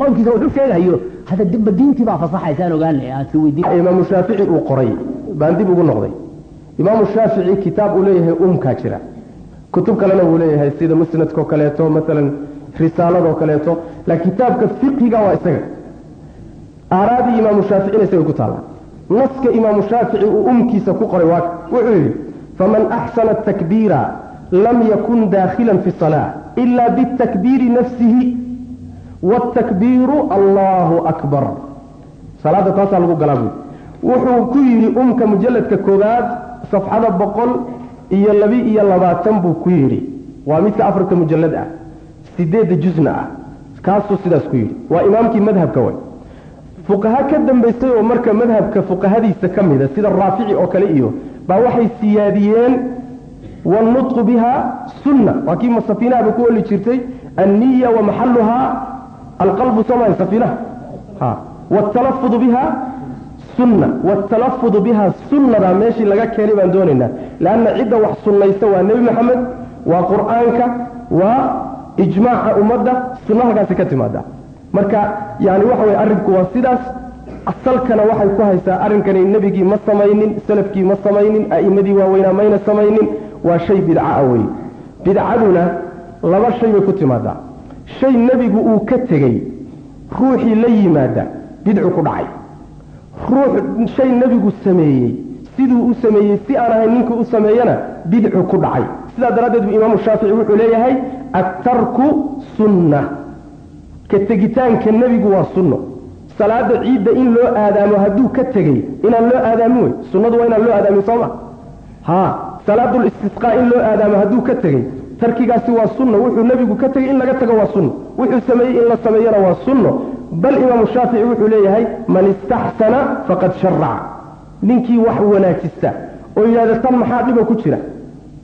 qowlkiisa wuxuu sheegayo hada dibba diintii baa fasaxaysaan ogaanay shaafici uu qoray baan dib ugu noqday. Imaamu shaafici kitaab uu leeyahay umkaa jira. Kutub kalena wuu leeyahay sida musnadkao kaleeto maalan risaaladoo kaleeto laakiin kitaabka fiqiga waa isaga. Aaraadii imaamu shaaficina isaga ku taalla. Naska imaamu shaafici uu umkiisa ku qoray waa wuxuu yidhi faman axsana takbiira lam yakun daakhilan fi salaa ila bitakbiiri nafsihi wاtakbiiru allahu akbar salaada taasaa lagu galaa buui wuxuu ku yidhi umka mujaladka koobaad safxada boqol iyo labi iyo labaatan buu ku yidhi waa midka afarta mujalad ah sideedda jusna ah kaasuu sidaas ku yidhi waa imaamkii madhabka way fuqaha ka dambaysay oo marka madhabka fuqahadiisa ka mida sida raafici oo kale iyo baa waxay siyaadiyeen wاlnutqu biha sunna waa kii safiinahaba ku oli jirtay anniya wa maxaluhaa biha sunnadaa meeshii laga keenay baan doonaynaa lanna cidda wax sunnaysa waa nebi maxamed waa qur'aanka waa ijmaaca ummadda sunna halkaasi ka timaada marka yani waxa weye arrinku waa sidaas asalkana waxay ku haysaa arrinkani nebigii ma samaynin salafkii ma samaynin a'immadii waaweynaa mayna samaynin waa shay bidca weye bidcaduna laba shay bay ku timaadaa shay nebigu uu ka tegey ruuxii la yimaada bidcu ku dhacay. Ruux shay nebigu sameeyey siduu u sameeyey si aan ahayn ninkii u sameeyana bidcu ku dhacay. Sidaa daraaddeed buu imaamu shaafici wuxuu leeyahay attarku sunna. Ka tegitaanka nebigu waa sunno. Salaada ciidda in loo aadaamo hadduu ka tegey inaan loo aadaamin wey sunnadu waa inaan loo aadaamin sooma ha salaadul istisqaa in loo aadaamo hadduu ka tegey tarkigaasi waa sunno wuxuu nebigu ka tegey in laga tago waa sunno. Wuxuu sameeyey in la sameeyana waa sunno. Bal imaamu shaafici wuxuu leeyahay man istaxsana faqad sharaca ninkii wax wanaajista oo yidhahda tan maxaa dhibo ku jira?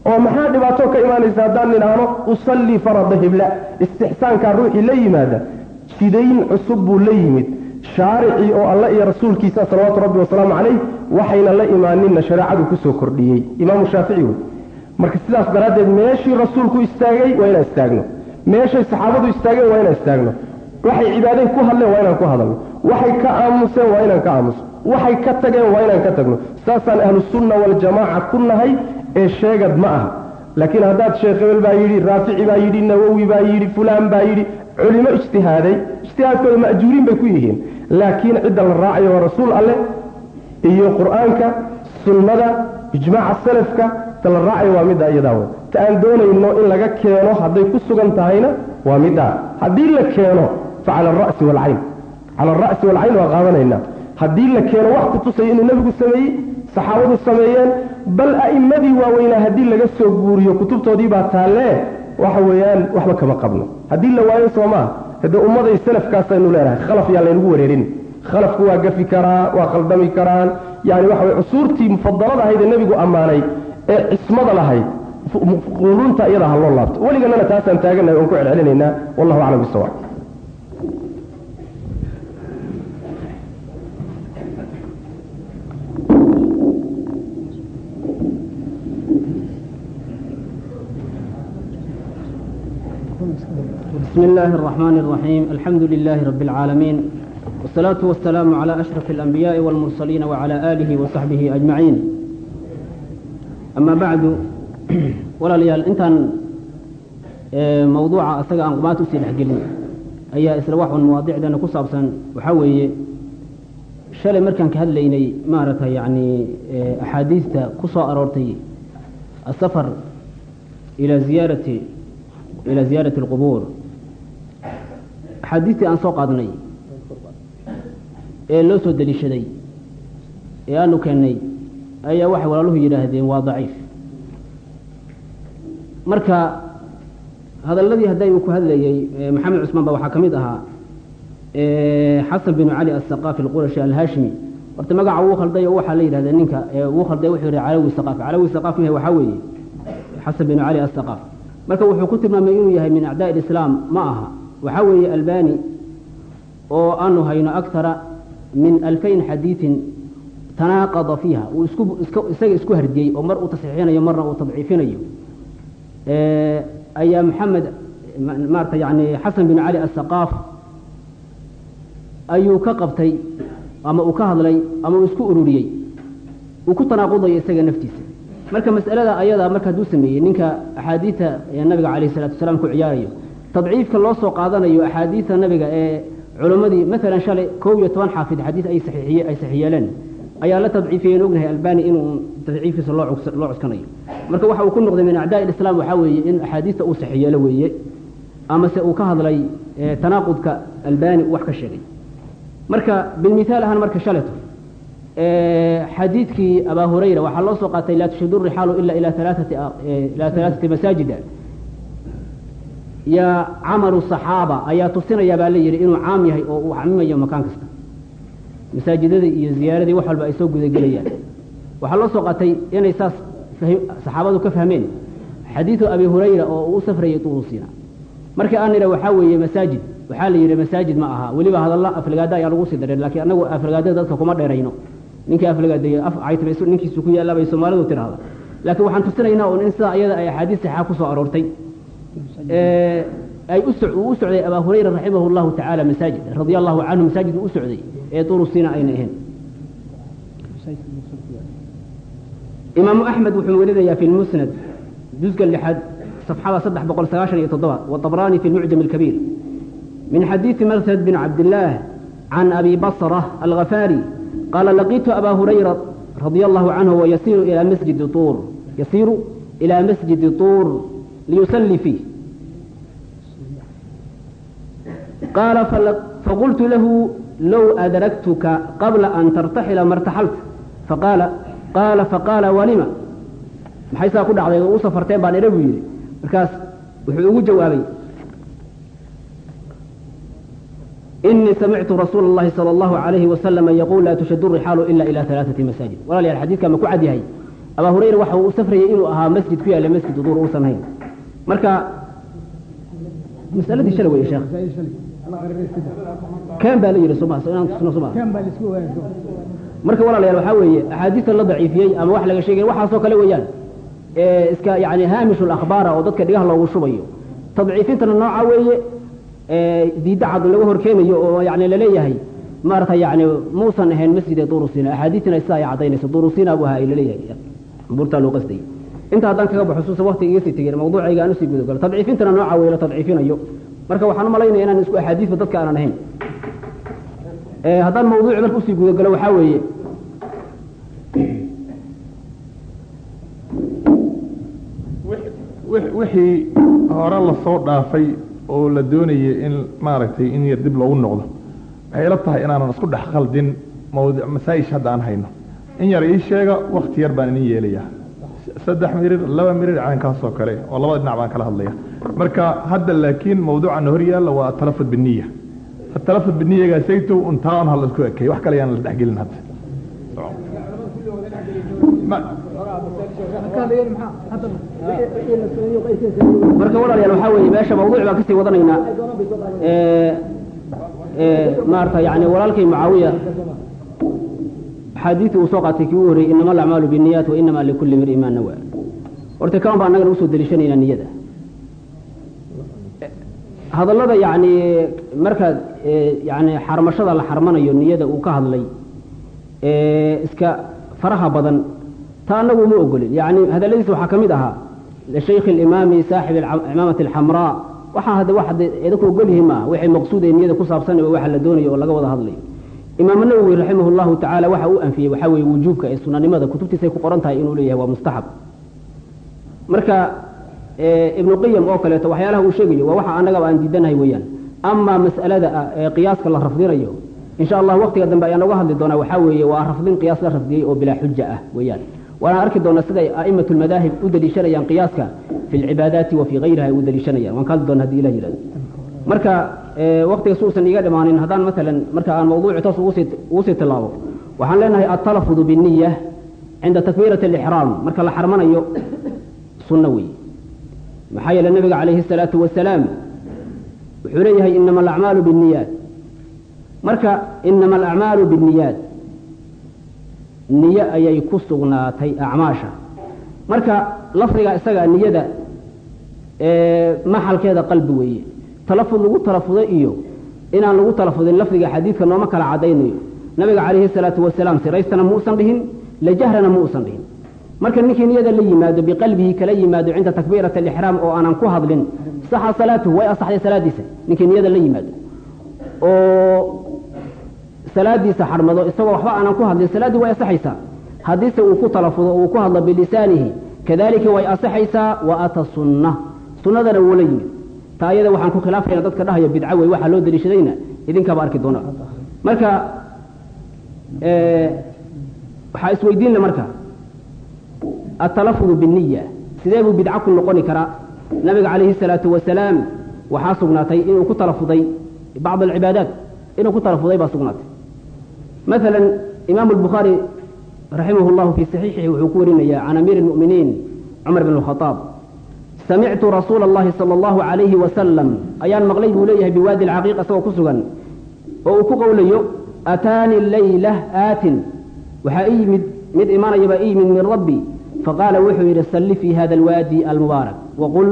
Oo maxaa dhibaato ka imaanaysa haddaan nidhaahno usallii farada hibla. Istixsaankaa ruuxii la yimaada jidayn cusub buu la yimid. Shaaricii oo alle iyo rasuulkiisa salawaatu rabbi wasalaamu calayh waxayna la imaaninna shareecadu ku soo kordhiyey. Imaamu shaafici wey marka sidaas daraaddeed meeshii rasuulku istaagay waa inaan istaagno. Meeshay saxaabadu istaageen waa inaan istaagno. Waxay cibaaday ku hadleen waa inaan ku hadalno. Waxay ka aamuseen waa inaan ka aamuso. Waxay ka tageen waa inaan ka tagno. Saasaan ahlusunna waljamaaca ku nahay ee sheegad ma aha. Laakiin haddaad sheekh hebel baa yidhi raafici baa yidhi nawowi baa yidhi fulaan baa yidhi culimo ijtihaaday ijtihaadkooda ma'juuriin bay ku yihiin. Laakiin cidda la raacayo waa rasuul alleh iyo qur'aanka sunnada ijmaaca salafka ta la raacayo waa middaa iyadaa wey ta aan doonayno in laga keeno hadday ku sugan tahayna waa middaa haddii la keeno fa cala alra'si waalcayn cala alra'si waalcayn waa qaadanaynaa haddii la keeno wax ku tusayo inuu nebigu sameeyey saxaabadu sameeyeen bal a'immadii waaweynaa haddii laga soo guuriyo kutubtoodii baa taallee waxa weeyaan waxba kama qabno. Haddii la waayo soomaa hade ummaday salafkaasaynu leenahay khalaf yaa laynagu wareerin. Khalafku waa gafi karaa waa khaldami karaan. Yani waxa weye cusuurtii mufadalada ahayd ee nebigu ammaanay ee cismada lahayd qurunta iyada ha loo laabto weliganana taasaan taaganahay oon ku celcelinaynaa wallahu aclam bisawab بسم الله الرحمن الرحيم الحمد لله رب العالمين والصلاة والسلام على أشرف الأنبياء والمرسلين وعلى آله وصحبه أجمعين ama bacdu walaalayaal intaan mawduuca asaga aan qumaata u sii dhexgelin ayaa isla waxun mawaadiicdana ku saabsan. Waxaa weeye shalay markaan ka hadlaynay maaragtay yani axaadiista ku soo aroortay asafar ila ziyaarati ila ziyaarati اlqubuur axaadiistii aan soo qaadnay ee loo soo deliishaday ee aanu keennay ayaa waxay walaaluhu yidhaahdeen waa daciif marka hadalladii hadday uu ku hadlayey maxamed cusmaan ba waxaa ka mid ahaa xasan binu cali asaqaafi alqurashi alhaashimi horta magaca uu khalday oo waxaa la yidhahdee ninka uu khalday wuxuu yidhi calawi saqaafi. Calawi saqaaf mahe waxaa weeye? Xasan binu cali asaqaaf marka wuxuu ku tilmaamay inuu yahay min acdaa islaam ma aha. Waxaa weeye albani oo aanu hayno akara min alfayn xadiiin tanaaqada fiiha. Uu isku isaga isku hardiyey oo mar uu tasxiixinayo marna uu tadciifinayo ayaa maxamed maarata yani xasan bin cali asaqaaf ayuu ka qabtay ama uu ka hadlay ama uu isku ururiyey uu ku tanaaqudayo isaga naftiisa marka mas'alada ayadaa marka hadduu sameeyey ninka axaadiida nabiga calayh salatu wasalaam ku ciyaarayo tadciifka loo soo qaadanayo axaadiida nabiga ee culimmadii maalan shalay kow iyo toban xaafid xadiid ay saxiixiye ay saxiixyeeleen ayaa la tadciifiyeen ognahay albani inuu tadciifkiisa loo cus loo cuskanayo. Marka waxa uu ku noqday min acdaa ilislam waxaa weeye in axaadiista uu saxiixyeelo weeye amase uu ka hadlay tanaaqudka albani wax ka sheegay. Marka bilmithaal ahaan marka shaleto xadiidkii abaa hurayra waxaa loo soo qaatay laa tushidu rixaalu ila ila alaaati ila alaaati masaajida. Ya camalu صaxaaba ayaa tusinaya baa la yihi inuu caam yahay oo uu camimayo makaan kasta masaajidada iyo ziyaaradii wax walba ay soo gudagelayaan. Waxaa loo soo qaatay inay saas saxaabadu ka fahmeen xadiidu abi hurayra oo uu u safrayay turusiina markii aan nidha waxaa weeye masaajid waxaa la yidhi masaajid ma aha weliba hadalla aflagaada ayaa lagu sii dareen lakiin anagu aflagaadada dadka kuma dheerayno ninkii aflagaadeeye af caytbay ninkiisu ku yaalla bay soomaalidu tidhahda laakiin waxaan tusinaynaa un in sidaa iyada ay axaadiis saxaa ku soo aroortay. Ay u uu u socday abaa hurayra raximah اllahu tacaala masaajid radia allahu canhu masaajid uu u socday ee turusiina ayna ahayn imaamu axmed wuxuu werinayaa fi lmusnad juزka lixaad صفxada saddex boqol sagaashan iyo toddoba wطabrani fi mucjam اlkabiir min xadiiثi marsad bin cabdillaah can abi basrة alغafaari qaala laqitu aba hurayra radia allahu canhu wayasiru ilى masjidi tuur yasiiru ilى masjidi tuur liyusali fiih qaala faqultu lahu low adraktuka qabla an tartaxila martaxalta faqaala qaala faqaala walima maxay saa ku dhacday oo u safarteen baan idha buu yidhi markaas wuxuu ugu jawaabay inii samictu rasuula اllahi salى اllahu alayhi wasalama yaquul laa tushadu rixaalu ila ila alaaثati masaajid walaalayaal xadiidka ma ku cad yahay abaa hurayra waxa uu u safrayay inuu ahaa masjid ku yaalla masjid duur uusan hayn marka masaladii shalay wey sheekh kan baa la yidhi soma soma marka walaalayaal waxaa weeye axaadiista la daciifiyey ama wax laga sheegay waxaasoo kale weeyaan iska yani haamish akhbaara oo dadka dhigaha loogu shubayo. Tadciifintana nooca weeye diidda cad laga horkeenayo oo yani la leeyahay maarata yani muusan ahayn masjida durusina axaadiistina sidaa ay cadaynayso durusina buu ahaa ay la leeyahay buurtaa loo qastay. Inta haddaan kaga baxo suusa waktiga iga sii tegeen mawduucayga aan u sii gudagalo. Tadciifintana nooca weeye la tadciifinayo marka waxaan u malaynaya inaan isku axaadiisba dadka aanan ahayn. Haddaan mawduuci marka u sii gudagalo waxaa weeye. Wixii hore la soo dhaafay oo la doonayay in maaragtay in yar dib loogu noqdo waxay ila tahay inaanan isku dhex qaldin mawdu masaa'ish hadda aan hayno. In yar ii sheega wakti yar baan idin yeelayaa. Saddex mirir laba mirir caynkaasoo kale oo labada dhinac baan kala hadlaya marka hadda laakiin mawduucana hor yaalla waa atalafud biniya atalafud biniyagaa saytow untaa isku ekay. Wax kale yaan la dhexgelin hadda. Marka walaalayaal waxaa weeye meesha mawduuc baan ka sii wadanaynaa. Maarata yani walaalkay mucaawiya axaadiidii uu soo qaatay kii u horreeyey inama alacmaalu binniyaat wa inama likulli mri ma nawa horta kan baa annagana u soo deliishanaynaa niyada hadallada yani markaad yani xarmashada la xarmanayo niyada uu ka hadlay iska faraha badan ta anagu uma ogolin. Yani hadalladiisa waxaa ka mid ahaa lishaykh اlimaami saaxib cimaamati alxamraa waxaa hadda wax idinku ogol yihiin maaha wixii maqsuud ee niyada ku saabsan waxa la doonayo oo laga wada hadlayo imaam nawowi raximah اllahu tacaala waxa uu anfiyey waxaa weeye wujuubka ee sunanimada kutubtiisay ku qoran tahay inuu leeyahay waa mustaxab. Marka ibnu qayim oo kaleeto waxyaalaha uu sheegayo waa waxa annagaba aan diidanahay weeyaan. Amaa mas'alada ee qiyaaska la rafdinayo in sha allah waktiga dambe ayaan oga hadli doonaa waxaa weeye waa rafdin qiyaas la rafdiyey oo bilaa xuja ah weeyaan. Waana arki doonaa siday a'imat lmadaahib u deliishanayaan qiyaaska fi lcibaadaati wa fii gayriha ay u deliishanayaan waan ka hadli doona haddi ilah yihahdo marka waktiga suusan iga dhimaanin haddaan maalan marka aan mawduuci toos ugu sii tilaabo waxaan leenahay altalafudu biniya cinda takbiirati alixraam marka la xarmanayo sunno weeye maxaa yeele nabiga calayhi salaatu wasalaam wuxuu leeyahay inama alacmaalu binniyaat. Marka inama alacmaalu binniyaat. Niyo ayay ku sugnaatay acmaasha. Marka lafdiga isaga niyada maxalkeeda qalbi weeye. Talafud lagu talafuday iyo inaan lagu talafudin lafdiga xadiidka nooma kala cadaynayo nabiga calayhi salaatu wasalaam siraystana muusan dhihin lajahrana muusan dhihin marka ninkii niyada la yimaado biqalbihi kala yimaado cinda takbiirat alixraam oo aanan ku hadlin saxa salaatuhu way asaxday salaadiisa ninkii niyada la yimaado. Oo salaadiisa xarmado isagoo waxba aanan ku hadlin salaaddii way asaxaysaa. Haddiise uu ku talafudo uu ku hadlo bilisaanihi kadalika way asaxaysaa wa ata sunna sunnadana wuu la yimid. Taa ayada waxaan ku khilaafayna dadka dhahayo bidco wey waxaa loo daliishadayna idinkaaba arki doona marka waxaa isweydiin le marka atalafud biniya sidee buu bidca ku noqoni karaa? Nabiga calayhi salaatu wasalaam waxaa sugnaatay inuu ku talafuday bacd alcibaadaat. Inuu ku talafuday baa sugnaatay. Maala imaamu lbukhaari raximah llahu fii saxiixihi wuxuu ku warinayaa can amiiri lmuminiin cumar bin khaaab samictu rasuula allahi sala allahu calayhi wasalam ayaan maqlay buu leeyahay biwaadi alcaqiiq isagoo ku sugan oo uu ku qowlayo aataani leylah aatin waxaa ii yimid mid imaanaya ii yimid min rabbi faqaala wuxuu yidhi salli fii hada alwaadi almubaarak waqul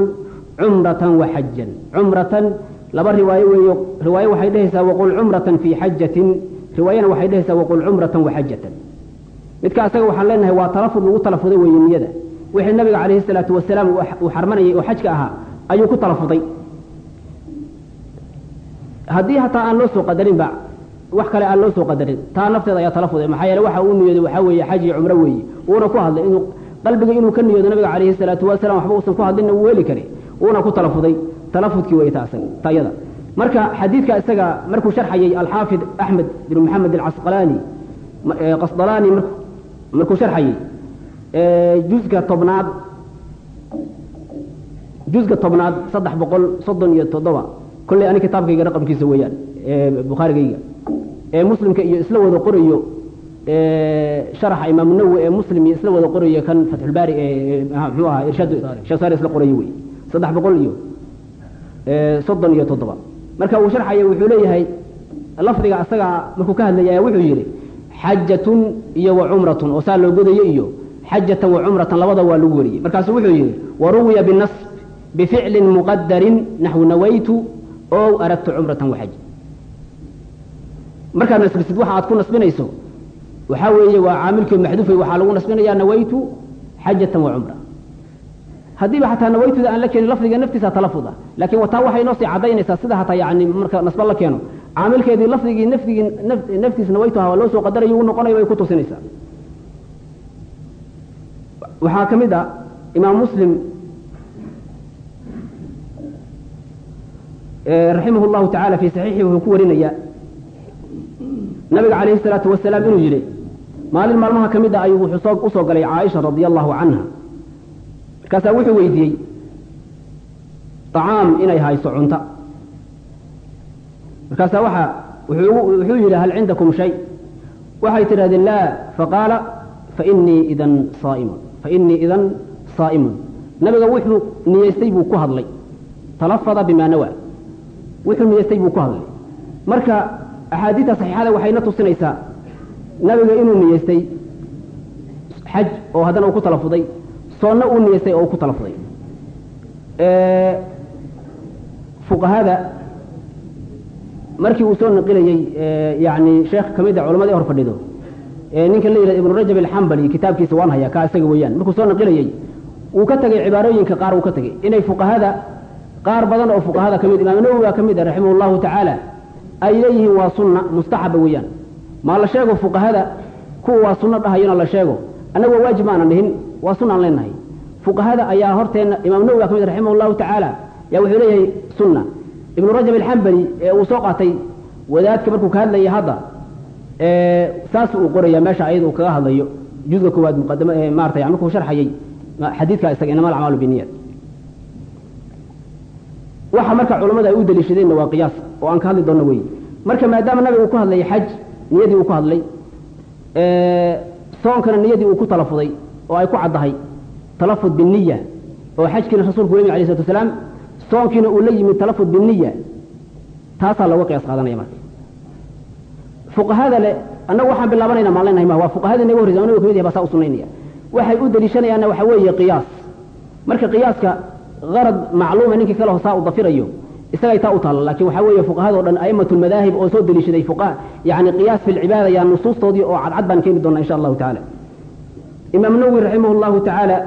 cumratan waxajan cumratan laba riwaayo weeyo riwaayo waxay dhehaysaa waqul cumratan fii xajatin riwaayana waxay dhehaysaa waqul cumratan waxajatan midka asaga waxaan leenahay waa talafud lagu talafuday weeye niyada wixii nabiga calayhi salaatu wasalaam uu xarmanayay oo xajka ahaa ayuu ku talafuday haddii hataa aan loo soo qadarinba wax kale aan loo soo qadarin taa nafteeda ayaa talafuday maxaa yeele waxa uu niyooday waxaa weeye xaj iyo cumro weeye uuna ku hadlay inuu qalbiga inuu ka niyoodo nabiga calayhi salaatu wasalaam waxba uusan ku hadlinna wuu heli kari uuna ku talafuday. Talafudkii asaga tayada. Marka xadiidka isaga markuu sharxayay alxaafid axmed bin maxamed alcasqalaani qasdalaani markuu sharxayay juska tobnaad juska tobnaad saddex boqol soddon iyo toddoba kolley ani kitaabkayga raqamkiisa weeyaan bukhaarigayga ee muslimka iyo isla wada qorayo sharaxa imaamu nawowi ee muslim iyo isla wada qorayo kan fatxulbaari ee muxuu ahaa irshaad shasaari isla qorayo wey saddex boqol iyo soddon iyo toddoba marka uu sharxaya wuxuu leeyahay lafdiga asaga markuu ka hadlaya wuxuu yidhi xajatun iyo wa cumratun oo saa loo godayo iyo xajatan wa cumratan labada waa lagu wariyey markaasu wuxuu yidhi waruwiya binasb bificlin muqadarin naxwu nawaytu ow aradtu cumratan waxaj markaad nasbisid waxa aad ku nasbinayso waxaa weeye waa caamilkii maxduufay waxaa lagu nasbinayaa nawaytu xajatan wa cumra. Haddiiba xataa nawaytuda aan la keenin lafdiga naftiisa talafud ah laakiin taa waxay noo sii cadaynaysaa sida hataa yani marka nasba la keeno. Caamilkeedii lafdigii nafdigii naftiisa nawaytu ahaa loo soo qadarayo uu noqonayo bay ku tusinaysaa. Waxaa ka mid ah imaam muslim raximah llahu tacala fi saxiixii wuxuu ku warinaya nabiga calayhi salaatu wasalaam inuu yidhi maalin maalmaha ka mid a ayuu wuxuu u soo galay caaisha radia allahu canha markaasaa wuxuu weydiiyey طacaam inay hayso cunto. Markaasaa waxa wuxuu yidhi hal cindakum shay? Waxay tidhahdeen laa. Faqaala fainii idan saaimun. Fainii idan saa'imun. Nabiga wuxuu niyeystay buu ku hadlay. Talafada bima nawa. Wuxuu niyeystay buu ku hadlay. Marka axaadiidta saxiixada waxayna tusinaysaa nabiga inuu niyeystay xaj oo haddana uu ku talafuday soonna uu niyeystay oo uu ku talafuday. Fuqahada markii uu soo naqilayey yani sheekh ka mid a culamadii hor fadhido ninka la yihahdo ibnu rajab alxambali kitaabkiisa waan hayaa kaa isaga weeyaan. Markuu soo naqilayey wuu ka tegey cibaarooyinka qaar uu ka tegey inay fuqahada qaar badan oo fuqahada ka mid imaam nawowi baa ka mid ah raximah tacaala ay leeyihiin waa sunna mustaxaba weeyaan maa la sheego fuqahada? Kuwa waa sunno dhahayona la sheego. Annaga waa waajib maanan dhihin waa sunaan leenahay. Fuqahada ayaa horteenna imaam nawowi baa ka mid raximah llahu tacaala yaa wuxuu leeyahay sunna. Ibnu rajab alxambali ee uu soo qaatay wadaadka markuu ka hadlayay hadda saas uu qoraya meesha ayada uu kaga hadlayo. Juzga koowaad muqadama maarata yani markuu sharxayay xadiidka isaga inama alacmaalu biniyat waxa marka culamada ay u daliishadeenna waa qiyaas oo aan ka hadli doonno wey marka maadaama nabiga uu ku hadlayay xaj niyadii uu ku hadlay soonkana niyadii uu ku talafuday oo ay ku caddahay talafud biniya oo xajkiina rasuulku wemi alay slatu wasalaam soonkiina uu la yimid talafud biniya taasaa looga qiyaas qaadanaya marka. Fuqahada le annagu waxaan bilaabanayna maan leenahay ma waa fuqahadii naga horreysa nabiga ka mid yahay baa saa u sunaynaya waxay u daliishanayaanna waxa weeye qiyaas. Marka qiyaaska garad macluuma ninkii kale hosaa u dafirayo isagay taa u taalla laakiin waxaa weeye fuqahado dhan a'imat lmadaahib oo soo deliishaday fuqaha yani qiyaas fi lcibaada yaa nusuustoodii oo cadcad baan keeni doonaa insha allahu tacaala. Imaam nawi raximah llahu tacaala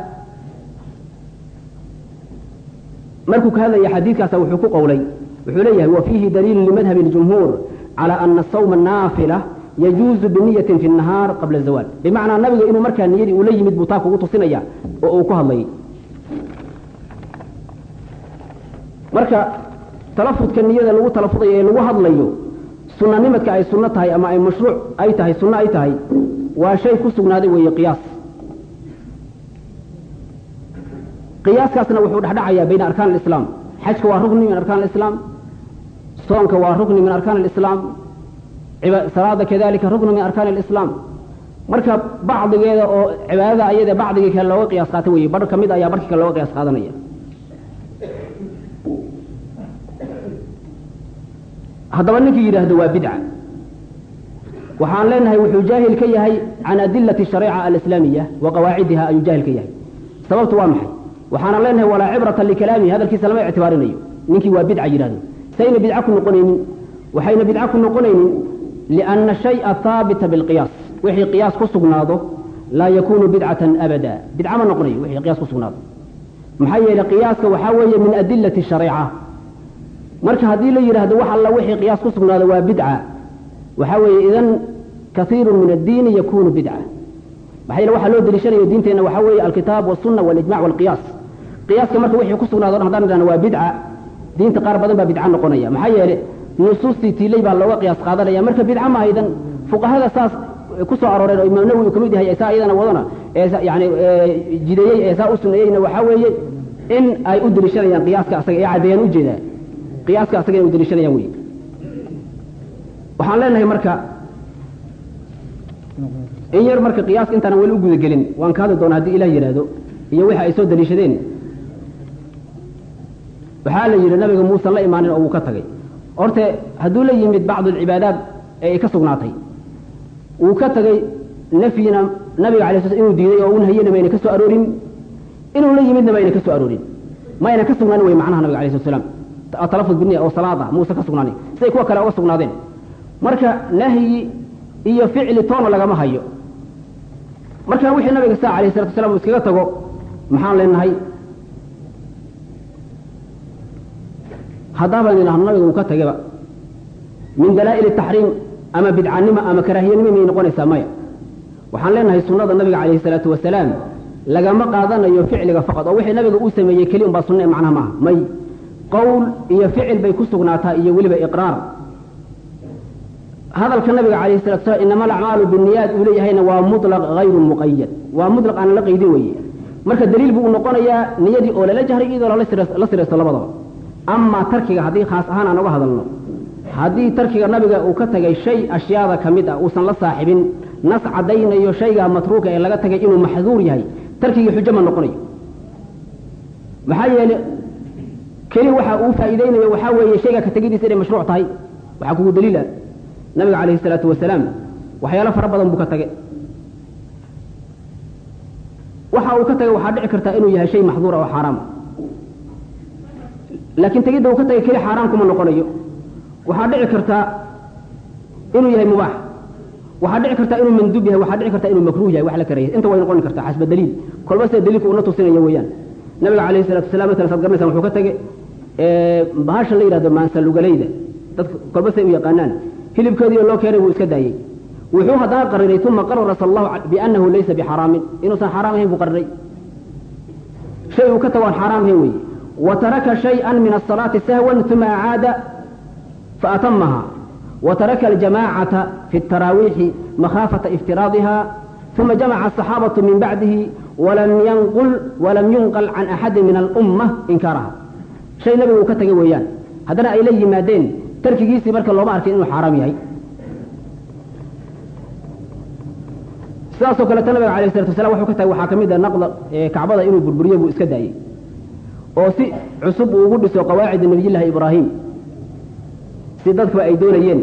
markuu ka hadlaya xadiidkaasa wuxuu ku qowlay wuxuu leeyahay wa fiihi daliilu limadhabi اljumhuur calى ana sawma naafila yajuuzu biniyati fi nahaar qabla zawaal bimacnaa nabiga inuu markaa niyadii uu la yimid buu taa kugu tusinaya oo uu ku hadlayay. Marka talafudka niyada lagu talafudayo ee lagu hadlayo sunanimadka ay sunno tahay ama ay mashruuc ay tahay sunno ay tahay waa shay ku sugnaaday weeye qiyaas. Qiyaaskaasna wuxuu dhexdhacayaa bayna arkaan alislaam. Xajka waa rukni min arkaan alislaam soonka waa rukni min arkaan alislaam salaada kadalika rukni min arkaan alislaam. Marka bacdigeeda oo cibaadada ayada bacdigii kale looga qiyaas qaata weye bar ka mid ayaa barkii kale looga qiyaas qaadanaya haddaba ninkii yidhaahdo waa bidca. Waxaan leenahay wuxuu jaahil ka yahay can adilati shariica alislaamiya wa qawaacidiha ayuu jaahil ka yahay. Sababtu waa maxay? Waxaana leenahay walaa cibrata likalaamihi hadalkiisa lama ictibaarinayo. Ninkii waa bidca yidhahdo sayna bidca ku noqonaynin waxayna bidca ku noqonaynin lianna shaya haabita bilqiyaas. Wixii qiyaas ku sugnaado laa yakunu bidcatan abada. Bidca ma noqonayo wixii qiyaas ku sugnaado. Maxaa yeelay qiyaaska waxaa weeye min adilati shariica marka haddii la yidhaahdo wax alla wixii qiyaas ku sugnaado waa bidca waxaa weeye idan kaiiru min addiini yakunu bidca. Maxaa yeele waxaa loo deliishanayo diinteenna waxaa weeye alkitaab walsunna walijmac walqiyaas. Qiyaaska marka wixii ku sugnaado dhan haddaan idhahno waa bidca diinta qaar badan baa bidca noqonaya. Maxaa yeele nusuustii tiilay baa looga qiyaas qaadanaya. Marka bidca ma haydan fuqahada saas ku arooreen oo imaam nawowi uu ka mid yahay iyadana wadana yani jideeyey ee saa u suneeyeyna waxaa weeye in ay u deliishanayaan qiyaaska asaga ee caddeeyaan u jeedaa qiyaaska asaga inay u deliishanayaan wey waxaan leenahay marka in yar marka qiyaaska intaanan weli u gudagelin waan ka hadli doonaa haddii ilah yidhaahdo iyo wixi ay soo deliishadeen waxaa la yidhi nabiga muusan la imaanin oo wuu ka tagay. Horte hadduu la yimid bacdu alcibaadaat ee ay ka sugnaatay wuu ka tagay nafyina nabiga alay sl inuu diiday oo u nahiyena mayna ka soo aroorin. Inuu la yimidna mayna ka soo aroorin. Mayna ka sugnaanin way macnaha nabiga alay slat slam atalafud biniya oo salaada muuse ka sugnaanin siday kuwa kale uga sugnaadeen. Marka nahyi iyo ficli toona lagama hayo. Marka wixii nabiga sa alayh salatu wasalaam uu iskaga tago maxaan leenahay? Haddaaban idhahno nabiga uu ka tagaba min dalaa'il taxriim ama bidcanimo ama karaahiyanimo may noqonaysaa maya. Waxaan leenahay sunnada nabiga calayhi salaatu wasalaam lagama qaadanayo ficliga faqad oo wixii nabiga uu sameeyey keli un ee macnaha maaha may qowl iyo ficil bay ku sugnaataa iyo weliba iqraar. Hadalka nabiga calayhi salatu salam inama alacmaalu binniyaat uu leeyahayna waa mutlaq hayru muqayad waa mutlaq aan la qaydin weeye. Marka daliil buu noqonayaa niyadii oo lala jahray iyadoo la siraysto labadaba. Amaa tarkiga haddii khaas ahaan aan uga hadalno haddii tarkiga nabiga uu ka tagay shay ashyaada ka mid ah uusan la saaxibin nas caddaynayo shaygaa matruuka ee laga tagay inuu maxduur yahay tarkigii xujo ma noqonayo. Maxaa yeele keli waxa uu faa'iideynayo waxaa weeye shaygaa ka tegidiisa inay mashruuc tahay. Waxaa kugu daliil ah nabiga calayhi salaatu wasalaam waxyaalo fara badan buu ka tage waxa uu ka tagay waxaa dhici kartaa inuu yahay shay maxduura oo xaaraama laakiin tegidda uu ka tagay keli xaaraan kuma noqonayo. Waxaa dhici kartaa inuu yahay mubaax. Waxaa dhici kartaa inuu manduub yahay. Waxaa dhici kartaa inuu makruuh yahay. Wax la karaya. Inta way noqoni kartaa. Xasba daliil. Kolba sida daliilka uuna tusinaya weeyaan. Nabiga calayhi salatu wasalam matala saad wuxuu ka tagay bahashan la yidhahdo maansalugalayda dadka kolba say u yaqaanaan. Hilibkeediio loo keenay wuu iska daayey wuxuu haddana qariray uma qarara sal allahu biannahu laysa bixaraamin inuusan xaraam ahayn buu qariray shay uu ka tago aan xaaraam ahayn weeye. Wa taraka shayئa min asalaati sahwan uma acaada faatamaha wa taraka aljamacata fi اtaraawiixi makhaafata iftiraadiha. Uma jamaca asaxaabatu min bacdihi walam yunqal can axadi min alumma inkaaraha shay nabiga uu ka tagay weeyaan. Haddana ay la yimaadeen tarkigiisii marka looma arkin inuu xaaraam yahay. Sidaasoo kaleeta nabiga alayh salatu wasalaam wuxuu ka tagay waxaa ka mid a naqda kacbada inuu burburiyo buu iska daayey. Oo si cusub uu ugu dhiso qawaacida nabiyillaahi ibraahim. Si dadkaba ay doonayeen.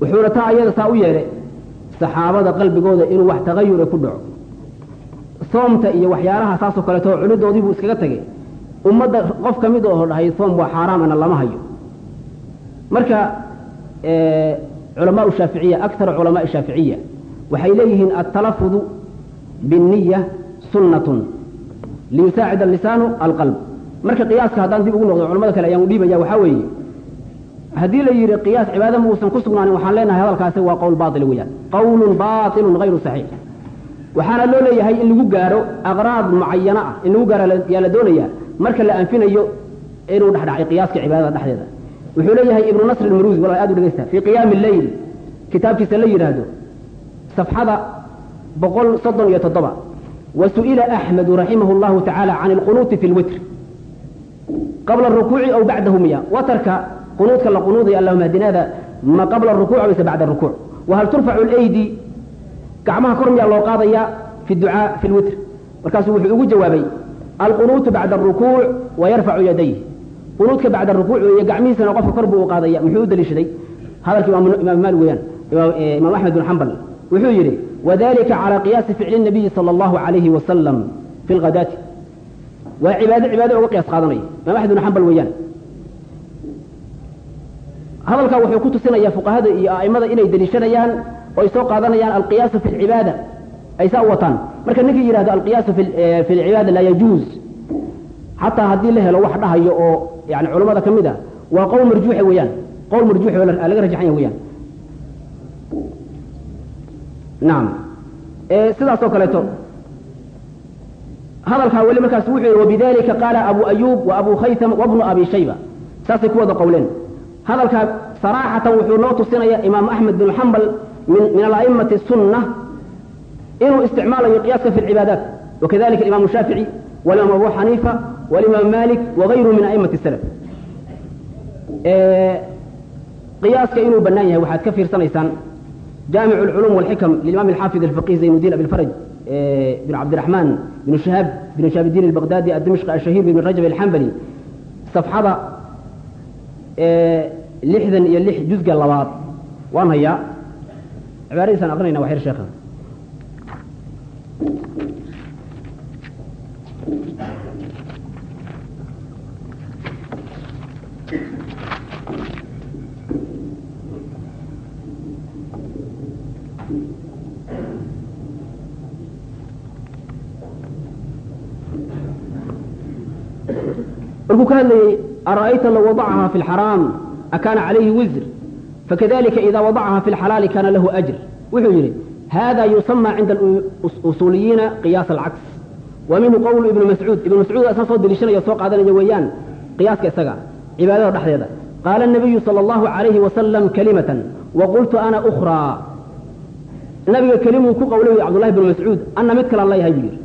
Wuxuuna taa ayada saa u yeedhay saxaabada qalbigooda inuu wax tagayura ku dhaco. Soomta iyo waxyaalaha saasoo kaleeto culidoodii buu iskaga tegay ummadda qof ka mid oo dhahay soom waa xaaraamana lama hayo. Marka culamaau shaaficiya aktar culamaai shaaficiya waxay leeyihiin altalafudu biاniya sunnatun liyusaacid alisaanu alqalb. Marka qiyaaska haddaan dib ugu noqdo culamada kale ayaan u dhiibaya waxaa weeye haddii la yidhi qiyaas cibaada ma uusan ku sugnaanin waxaan leenahay hadalkaasi waa qowl baail weeyaan. Qowlun baailun hayru saxiix. Waxaana loo leeyahay in lagu gaaro aqraad mucayana ah in lagu gaaro yaa la doonaya marka la anfinayo inuu dhexdhacay qiyaaska cibaadada dhexdeeda. Wuxuu leeyahay ibnu nasr ilmaruusi wal aad u dhegeysta fii qiyaami leyl kitaabkiisa la yidhaahdo safxada boqol soddon iyo toddoba wa su'ila axmedu raximah llahu tacaala can alqunuuti fi lwitr qabla arukuuci aw bacdahu miya watarka qunuudka la qunuudaya allahuma hadinaada ma qabla arukuuc mise bacda arukuuc wahal turfacu alaydi gacmaha kor miyaa loo qaadaya fi ducaa fi lwitr markaasuu wuxuu ugu jawaabay alqunuutu bacda arukuuc wa yarfacu yadayh qunuudka bacda arukuuc weeye gacmihiisana qofka kor buu u qaadaya muxuu u daliishaday hadalka imaam maalik weeyaan imaam axmed bin xambal wuxuu yidhi wadalika calى qiyaasi ficli الnabiyi salى اllahu alayhi wasalam fi lghadaati waa cibaado cibaado uga qiyaas qaadanaya imaam axmed bin xambal weeyaan hadalkaa wuxuu ku tusinaya fuqahada iyo a'imada inay deliishanayaan oo ay soo qaadanayaan alqiyaasu fi lcibaada ay saa u wataan marka ninkii yidhahdo alqiyaasu fi lcibaada laa yajuuz xataa haddii la helo wax dhahayo oo yani culammada ka mid ah waa qowl marjuuxa weeyaan. Qowl marjuuxa oo laga rajaxanya weeyaan. Nacam sidaas oo kaleeto hadalkaa weli markaas wuxuu yihi wabidalika qaala abu ayuub wa abu khaytam wabnu abi shayba. Saasay ku qowleen. Hadalkaa saraaxatan wuxuu noo tusinaya imaam axmed bin xambal min ala'imati sunna inuu isticmaalayo qiyaaska fi lcibaadaat wakadalika imam shaafici walimaam abu xaniifa walimaam malik wagayruhu min a'imati salaf qiyaaska inuu bannaan yahay waxaad ka fiirsanaysaan jaamic اlculum wاlxikam lilimam alxaafid alfaqih zaynuddin abilfaraj بن عبد الرحمن بن شهاب بن شهاب الدين البغدادي الدمشقي الشهير بن رجب الحنبلي صفحة لحدا يلح جزء اللباط وان هيا عبارة سنة أقرينا وحير شيخنا markuu ka hadlayey ara'ayta low wadacaha fi lxaraam akaana calayhi wisr fakadalika ida wadacaha fi lxalaali kana lahu ajr. Wuxuu yidhi hada yusama cinda usuuliyiina qiyaas alcaks wa minhu qowlu ibnu mascuud ibnu mascuud isna soo deliishanaya soo qaadanaya weeyaan qiyaaska isaga cibaadada dhexdeeda qaala الnabiyu salى اllahu عalayhi wasalam kalimatan waqultu ana ukraa nabiga kelimuu ku qowlay cabdullahi bnu mascuud ana mid kalaan leeyahay buu yidhi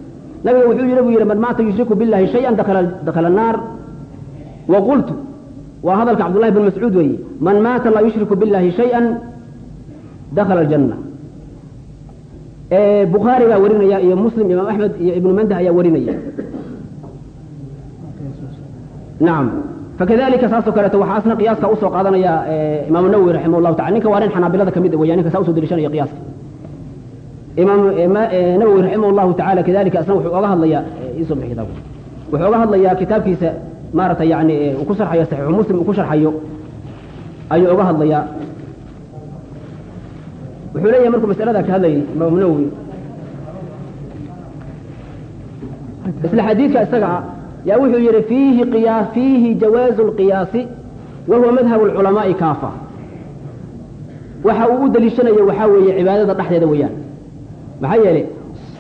nabiga wuxuu yidhi buu yidhi man maata yushriku billahi shayan dakhala الnaar وقلت وهذا عبد الله بن مسعود وي من مات لا يشرك بالله شيئا دخل bukhaari baa warinaya iyo muslim imaam axmed iyo ibnu mandah ayaa warinaya. Naam. Fakadalika saasoo kaleeto waxaa asna qiyaaska u soo qaadanaya imaam nawowi raximah llahu taala ninka waa nin xanaabilada ka mid ah waya ninka saa u soo deliishanaya qiyaska imaam nawowi raximah llahu taala kadalika asna wuxuu oga hadlayaa isoo bixi kitaabka wuxuu oga hadlayaa kitaabkiisa maaragtay yani ku sharxayo saxiixu muslim uu ku sharxayo ayuu oga hadlayaa wuxuu leeyahay markuu masalada ka hadlayay imaam nawowi isla xadiidka isaga ah yaa wuxuu yidhi fiihi qiyaas fiihi jawaazu lqiyaasi wa huwa madhabu lculamaai kaafa. Waxa uu u deliishanayo waxaa weeye cibaadada dhexdeeda weeyaan. Maxaa yeelay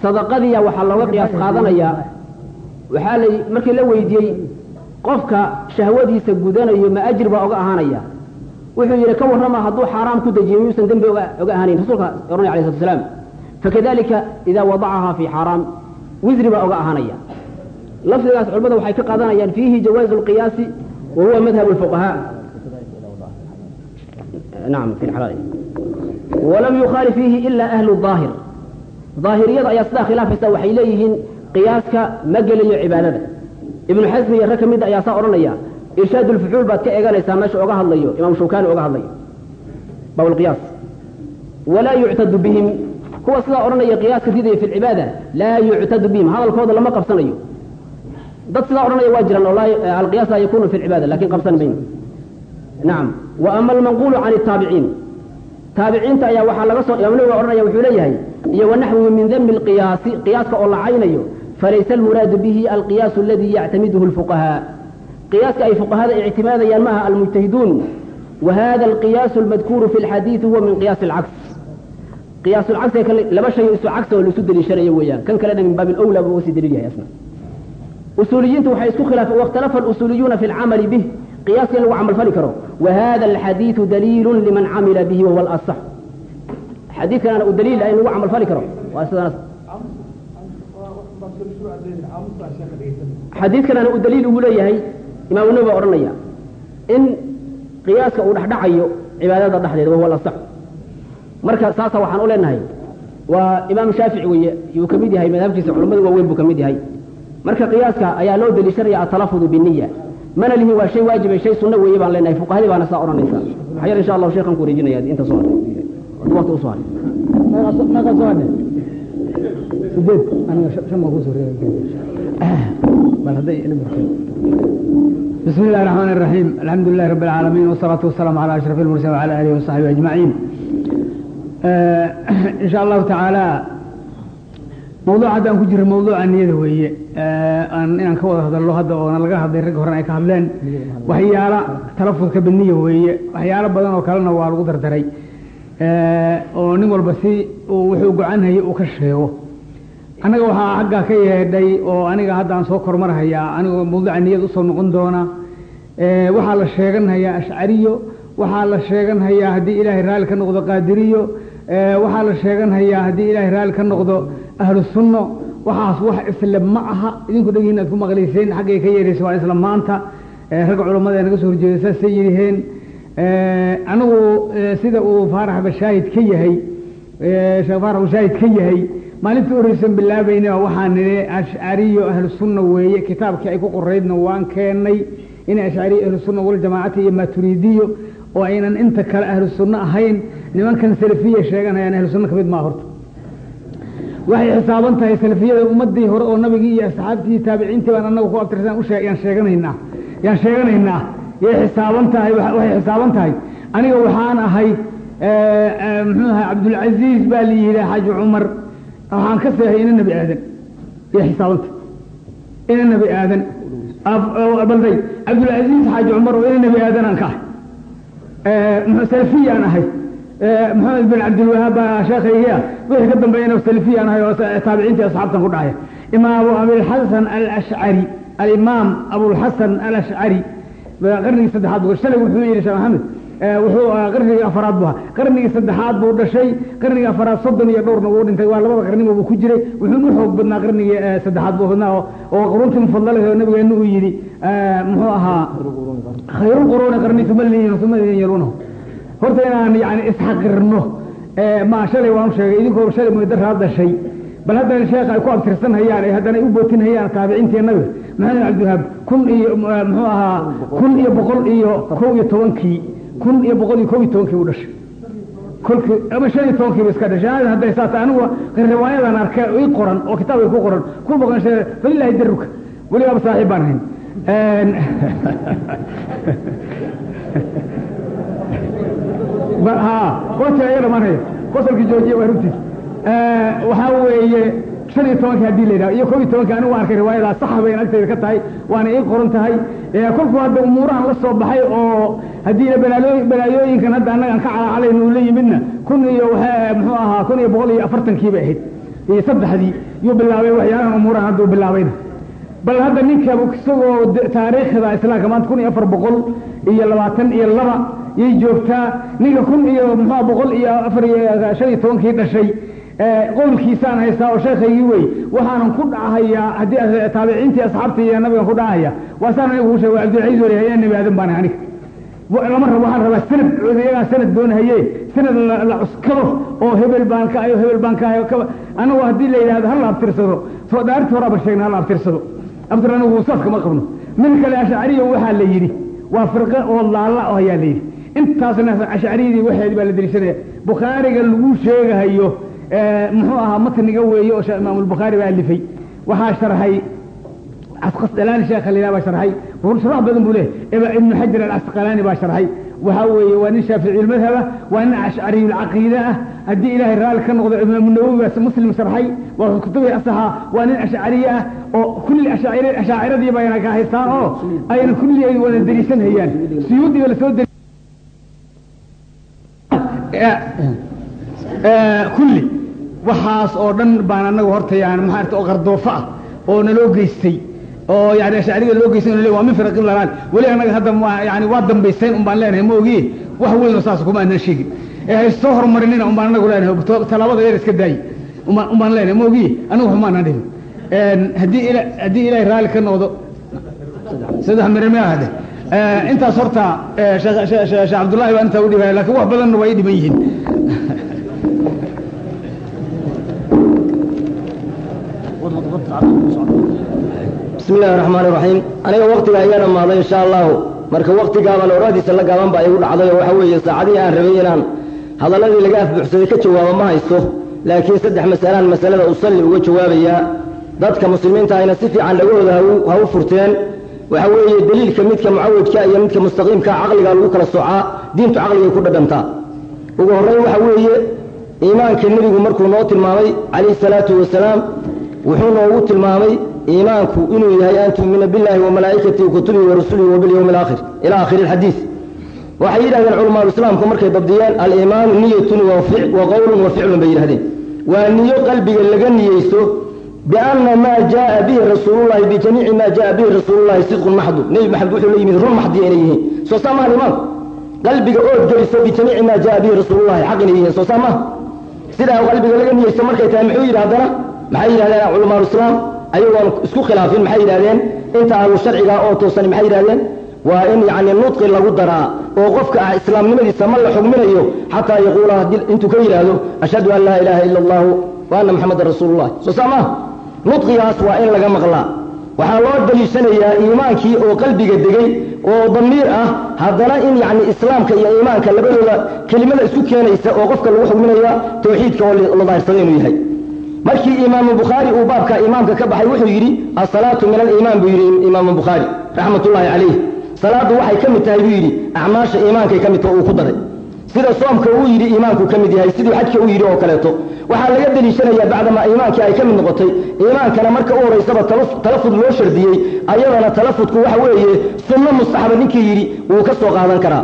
sadaqadiya waxaa looga qiyaas qaadanayaa waxaa la markii la weydiiyey qofka shahwadiisa gudanayo ma ajir baa oga ahaanaya wuxuu yidhi ka warrama hadduu xaaraam ku dejiyo miyuusan dembi oga ahaanayn rasuulka oranay alay slatu salaam fakadalika idaa wadacaha fi xaaraam. Wisri baa oga ahaanaya. Lafdigaas culimmada waxay ka qaadanayaan fiihi jawaazu lqiyaasi wa huwa madhab lfuqahaa. Xalaal. Walam yukhaali fiihi ila ahlu daahir daahiriyada ayaa sidaa khilaafaysa waxay leeyihiin qiyaaska ma gelayo cibaadada. Ibnu xasmi iyo rag ka mida ayaa saa odhanaya irshaad ulfucuul baad ka eeganaysaa meesha oga hadlayo imaam shawkani oga hadlayo. Bab lqiyaas walaa yuctadu bihim. Kuwa sidaa odhanaya qiyaaska diidaya fi lcibaada laa yuctadu bihim. Hadalkooda lama qabsanayo. Dad sidaa odhanaya waa jiraan alqiyaas laa yakunu fi lcibaada laakiin qabsan mayno nacam wa ama almanquulu can اtaabiciin taabiciinta ayaa waxaa laga soo imaam nawowi ohanaya wuxuu leeyahay iyo wanaxwihi min dami lqiyaasi qiyaaska oo la caynayo falaysa almuraadu bihi alqiyaasu aladii yactamiduhu اlfuqahaa qiyaaska ay fuqahada ictimaadayaan maaha almujtahiduun wahada alqiyaasu almadkuuru fi اlxadiidi huwa min qiyaasi اlcaks qiyaas lcagsiga kale laba shay isu cagsa oo laisu deliishanayo weeyaan. Kan kalena min baabi alawla buu u sii daliil yahay asna. Usuuliyiintu waxay isku khilaafeen wakhtalafa alusuuliyuuna fi alcamali bih qiyaaska lagu camal fali karo. Wahada alxadiidu daliilu liman camila bihi wahuwa alasax xadiidkanana u daliil ah in lagu camal fali karo. Waa sidaas. Xadiidkanana uu daliil ugu leeyahay imaamu nawi baa odhanaya in qiyaaska uu dhexdhacayo cibaadada dhexdeeda wahuwa alasax marka saasa waxaan u leenahay waa imaam shaafici weeye yuu ka mid yahay madhabkiisa culamada waaweyn buu ka mid yahay. Marka qiyaaska ayaa loo deliishanaya atalafudu biniya mana lihin waa shay waajiba shay sunno weeye baan leenahay fuqahadii baana saa odhanaysa. Waxaa yar insha allahu sheekhan ku wareejinaya inta soo haray waqti u soo haray meeqa soo hadhe sideed aniga shan baa ku soo reebay bal hadday ilmi بسم الله الرحمن الرحيم الحمد لله رب العالمين والصلاة والسلام على أشرف المرسلين وعلى آله وصحبه أجمعين آه إن شاء الله تعالى موضوع هذا أنكو جرى موضوع النية وهي آه أن إن كوضع هذا الله هذا وأنا لقى هذا الرجل هرنا كهبلان وحيالا تلفظ كبنية وهي وحيالا بدن وكلنا والقدر دري آه ونقول بسي وحوق عنها وكشهيه anaga waxaa xagga ka yeedhay oo aniga haddaan soo kormarhayaa anigoo mawduuca niyad u soo noqon doona waxaa la sheeganhayaa ashcariyo waxaa la sheeganhayaa haddii ilaahay raalli ka noqdo qaadiriyo waxaa la sheeganhayaa haddii ilaahay raalli ka noqdo ahlu sunno waxaas wax isle ma aha. Idinku dhegihin aad ku maqlayseen xaggay ka yeedhaysa waa isla maanta. Ragga culammada ee naga soo horjeeda saasay yidhiheen anigu sida uu faarax bashaahid ka yahay sheekh faarax bashaahid ka yahay maalintii horeysan bilaabayna waxaan nidhi ashcariyo ahlu sunna weeye kitaabkii ay ku qoraydna waan keennay inay ashcariyo ahlu sunna waljamaacati iyo maturiidiyo oo aynan inta kale ahlu ahayn. Nimankan salafiya sheeganayaan ahlu sunno ka maa horta. Waxay xisaaban tahay salafiyada ummadii hore oo nabigii iyo asxaabtii taabiciintii baan anaga ku abtirsan yaan sheeganaynaa yaan sheeganaynaa. Yay xisaaban tahay waxay xisaaban tahay. Aniga waxaan ahay muxuu ahay cabdulcasiis baa la yidhi xaaji cumar waxaan ka seexay ina nebi aadan. Iyo xisaabanta ina nebi aadan. Balday cabdulcasiis xaaji cumar oo ina nebi aadan aan ka ahay. Salafiyaan ahay. Maxamed bin cabdilwahaab baa sheekhaygii wixii ka dambeeyana salafiyaan ahay oo taabiciintii asxaabtan ku dhacaya imaamu abilxasan alashcari alimaam abulxasan alashcari qarnigii saddexaad bu shalay wuxuu yidhi sheekh maxamed wuxuu qarnigii afaraad bu ahaa. Qarnigii saddexaad buu dhashay qarnigii afaraad soddon iyo dhowrna wuu dhintay. Waa labada qarniba buu ku jiray. Wuxuu u xoog badnaa qarnigii saddexaad buu badnaa oo quruntii mufadaleh oo uu yidhi muxuu ahaa khayru quruuni qarni uma uma yaluunahu horta inaan yani isxaqirno ma shalay waanu sheegay. Idinkoo shalay mudaraa dhashay. Bal haddana sheekh ay ku abtirsan hayaan haddana ay u bootin hayaan taabiciintii maxamed cabdiwahaab kun iyo muxuu ahaa kun iyo boqol iyo kow iyo tobankii kun iyo boqol iyo kob iyo tobankii u dhashay. Kolkii ama shan iyo tobankiiba iska dhashay. Hadday saata anigu riwaayadan arkay ii qoran oo kitaabka ku qoran kun boqol shan falilahi daruka weligaaba saaxiib baan ahayn. Ha wati aya dhamaanaya qosolkii joojiya waa runtiis waxaa weeye shan iyo tobankii haddii la yidhaha iyo kob iyo tobankii anigu arkay riwaayadaas saxa bayn agtayda ka tahay waana ii qoran tahay. Kolkuu hadda umuurahan la soo baxay oo haddii balaayo balaayooyinkan hadda annagaan ka calaacalayna uu la yimidna kun iyo muxuu ahaa kun iyo boqol iyo afartankii bay ahayd iyo saddexdii yuu bilaabay waxyaalahan umuurahan hadduu bilaabayna. Bal hadda ninka isagoo taariikhda islaamka maanta kun iyo afar boqol iyo labaatan iyo laba yay joogtaa ninka kun iyo muxua boqol iyo afar iyo shan iyo tobankii dhashay qowlkiisaan haystaa oo sheekaygii wey waxaanan ku dhacahayaa haddii taabiciintii asxaabtii iyo nabigan ku dhacahaya waa saan anigu ku sheeg cabdilcaziz warihay yaa nebi aadan baan aniga. Lama rabo waxaan rabaa sanad iyagaa sanad doonahaye sanad la cuskado oo hebel baan ka ayo hebel baan ka ayo anagu haddii la yidhahdo hala abtirsado. Soo horaaba sheegna hala abtirsado. Abtir anigu saas kama qabno. Mid kale ashcariya waxaa la yidhi waa firqe oo laala oo ayaa la yidhi. Intaasna ashcariyadii waxeedi baa la deliishanaya bukhaariga lagu sheegahayo muxuu ahaa matniga weeye oo imaam albukhaari baa alifay waxaa sharxay casqasdalaani sheekha la baa sharxay. Shurax badan buu leeyahy ibnu xajar alcasqalaani baa sharxay. Waxaa weeye waa nin shaaficiy madhaba waa nin ashcariy caqiide ah. Haddii ilaahay raalli ka noqdo imaamu nawowi baa muslim sharxay. Waa kutubay asaxaa waa nin ashcariye ah oo kulli ashaaciradii bayna ka haystaan oo ayna kulli ay wada deliisan hayaan suyuudiga la soo deli kulli waxaas oo dhan baan anaga horta yani maxaa oo qardoofo ah oo naloo geystay. Oo yani ashcariga loo geystay nale waa min firaqi dalaal weli annaga hadda yani waa dambaysayn un baan leenahay ma ogiye? Wax weyn oo saas kuma aanan sheegin. Ee hay soo horumarinina un baan anagu leenahay tallaabada yar iska daayi. Un baan leenahay ma ogiye? Anagu waxumaanan dhihin. Haddii ila haddii ilaahay raalli ka noqdo saddex mire mi ahade intaas horta sheekh cabdullahi baa intaa u dhibaya laakiin wax badanna waa i dhiman yihiin bismi illahi raxmaan iraxiim aniga waktiga ayaa dhammaaday insha allahu marka waktigaaban oradiisa la gaaban baa igu dhacday oo waxa weeye saacadihii aan rabay inaan hadalladii laga afbuuxsaday ka jawaabo ma haysto laakiin saddex masalaan masalada usalli uga jawaabayaa dadka muslimiinta ayna si fiican dhagahooda ha u furteen. Waxa weeye deliilka midka mucawidka iyo midka mustaqiimka caqliga lagu kala soocaa diintu caqligay ku dhadhantaa ugu horrayn waxa weeye iimaanka nebigu markuu noo tilmaamay calayhi salaatu wasalaam wuxuu noogu tilmaamay iimaanku inuu yahay an tu'mina billahi wa malaa'ikatihi wakutubihi wa rusulihi wa bilyawmi alaakhir ila aakhiri alxadiid waxay yidhahdeen culamaadu islaamku markay dabdiyeen aliimaanu niyatun wa qowlun wa ficlun bay yidhahdeen. Waa niyo qalbiga laga niyeysto biana maa jaaa bihi rasuulullahi bijamiici maa jaaa bihi rasuulullahi sidqun maxdu nebi maxamed wuxuu la yimid run maxdiya inay yihiin. Soo saa maha iimaanku qalbiga ood geliso bijamiici maa jaaa bihi rasuulullahi xaq inay yihiin. Soo saa maha sidaa qalbiga laga niyeysto markay tahay muxuu yidhi haddana maxay yidhahdeen culamaadu islaam ayagoon isku khilaafin maxay yidhahdeen? Inta ahlu sharciga oo toosani maxay yidhahdeen? Waa in yacni nudqi lagu daraa oo qofka ah islaamnimadiisa ma la xugminayo xataa yaquula intuu ka yidhaahdo ashhadu an laa ilaaha ila allahu wa anna maxamadan rasuulullah. Soo saa maaha nudqigaas waa in laga maqlaa. Waxaa loo daliishanayaa iimaankii oo qalbiga degay oo damiir ah haddana in yacni islaamka iyo iimaanka labadooda kelimada isku keenaysa oo qofka lagu xugminaya tawxiidka oo la daahirsaday inuu yahay markii imaamu bukhaari uu baabka imaamka ka baxay wuxuu yidhi asalaatu min aliimaan buu yidhi imaamu bukhaari raxmatullaahi calayh salaaddu waxay ka mid tahay buu yidhi acmaasha iimaankay ka mid taho uu ku daray. Sida soomka uu yidhi iimaanku ka mid yahay siduu xajka u yidhi oo kaleeto. Waxaa laga deliishanayaa bacdamaa iimaankii ay ka mid noqotay. Iimaankana marka u horaysaba talafud loo shardiyey ayadana talafudku waxa weeye sunno mustaxaba ninkii yidhi wuu ka soo qaadan karaa.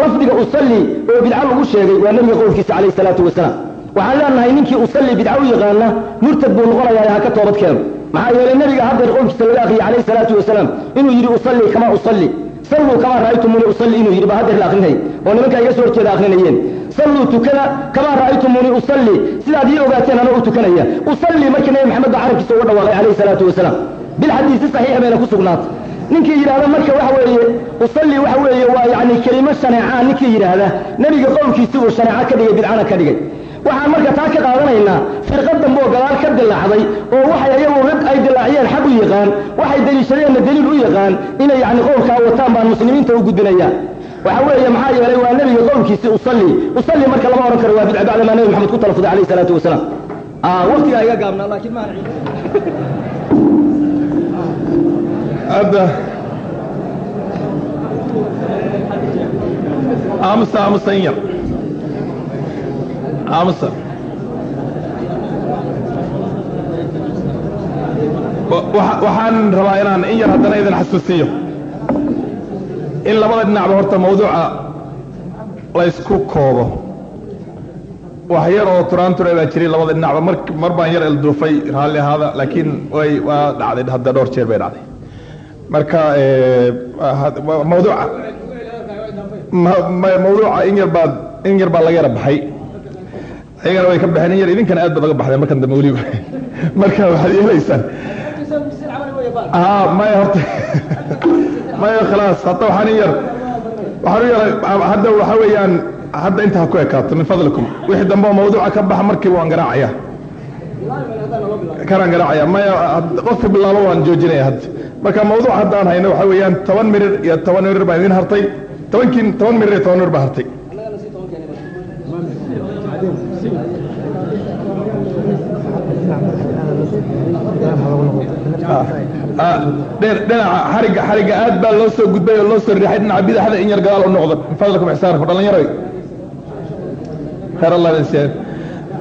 Lafdiga usalli oo bidca lagu sheegay waa nebiga qowlkiisa calayhi salaatu wasalaam waxaan leenahay ninkii usalli bidca u yaqaana murtad buu noqonayaa ha ka toobad keeno. Maxaa yeelay nebiga haddeer qowlkiisa laga akhriyay calayhi salaatu wasalaam inuu yidhi usalli kamaa usalli. Salluu kamaa ra'aytumuni usalli inuu yidhi baa haddeer la akrinayay oo nimankaa iga soo horjeeda akrinayeen salluu tukada kamaa ra'aytumuni usalli. Sidaad ii ogaateen anoo u tukanaya. Usalli markii nebi maxamed baa carabkiisa uga dhawaaqay calayhi salaatu wasalaam. Bilxadiisi saxiixa bayna ku sugnaatay. Ninkii yidhaahda marka waxa weeye usalli waxa weeye waa yacni kelimo shaneecaa ninkii yidhaahda nebiga qowlkiisi uu shaneeco ka dhigay bidcana ka dhigay waxaan marka taa ka qaadanaynaa firqa dambe oo gadaal ka dilaacday oo waxay ayagu rag ay dilaaciyeen xag u yaqaan waxay deliishadeenna deliil u yaqaan inay yacni qowlkaa wataan baan muslimiinta u gudbinayaa waxa weeye maxaa yeelay waa nebiga qowlkiisi usalli. Usalli marka lama odhan karo waa bidca bacdamaa nebi maxamed ku talafuday calayhi salaatu wasalaam. Waqtigaa iga gaabnaa laakiin maan aamusa aamusa aamusa waxaan rabaa inaan in yar haddana idin xasuusiyo. In labada dhinacba horta mawduuca laysku koobo. Wax yar oo turaanture baa jiray labada dhinacba. Mar mar baan yar elduufay raalli ahaada laakiin way waa dhacday. Hadda dhowr jeer bay dhacday. Marka mawduuca mawduuca in yar baa in yar baa laga yara baxay ayagana way ka baxeen yar idinkana aad baad laga baxdeen markan dambe weliba. Marka waxaad yeelaysaan. Maya horta. Maya khalaas hadda waxaan yar. Waxaan u yaray hadda waxa weeyaan hadda inta ha ku ekaato min fadlikum. Wixii dambe oo mawduuca ka baxa markiiba waan garaacaya. Kanaan garaacaya. Maya qofka bilaabo waan joojinaya hadda. Marka mawduuc hadda aan hayno waxa weeyaan toban mirir iyo toban mirir baan idin hartay. Tobankii toban mirir iyo toban mirir baa hartay dhinaca xariga xariga aad baa loo soo gudbay oo loo soo riixay dhinaca bidaxda in yar gadaal u noqdo. Min fadlakum ixsaanakum dhallinyaroy khayr allah idin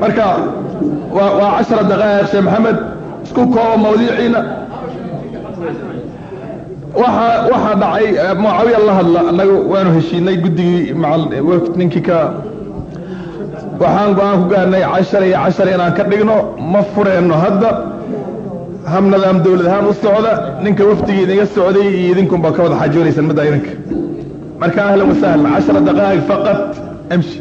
marka waa waa cashara daqaa'iq sheekh maxamed isku kooba mawdiiciina. Waxa waxaa dhacay mucaawiya la hadla annagu waanu heshiinay guddigii maca ninkii ka. Waxaan go'aan ku gaarnay cashar iyo cashar inaan ka dhigno ma fureenno hadda ham nidaam dawlad ahaan u socda ninka wafdigii idinga socday iyo idinkunbaa ka wada xaajoonaysaan midda idinka marka ahlan wasahlan cashara daqaa'iq faqat amshi.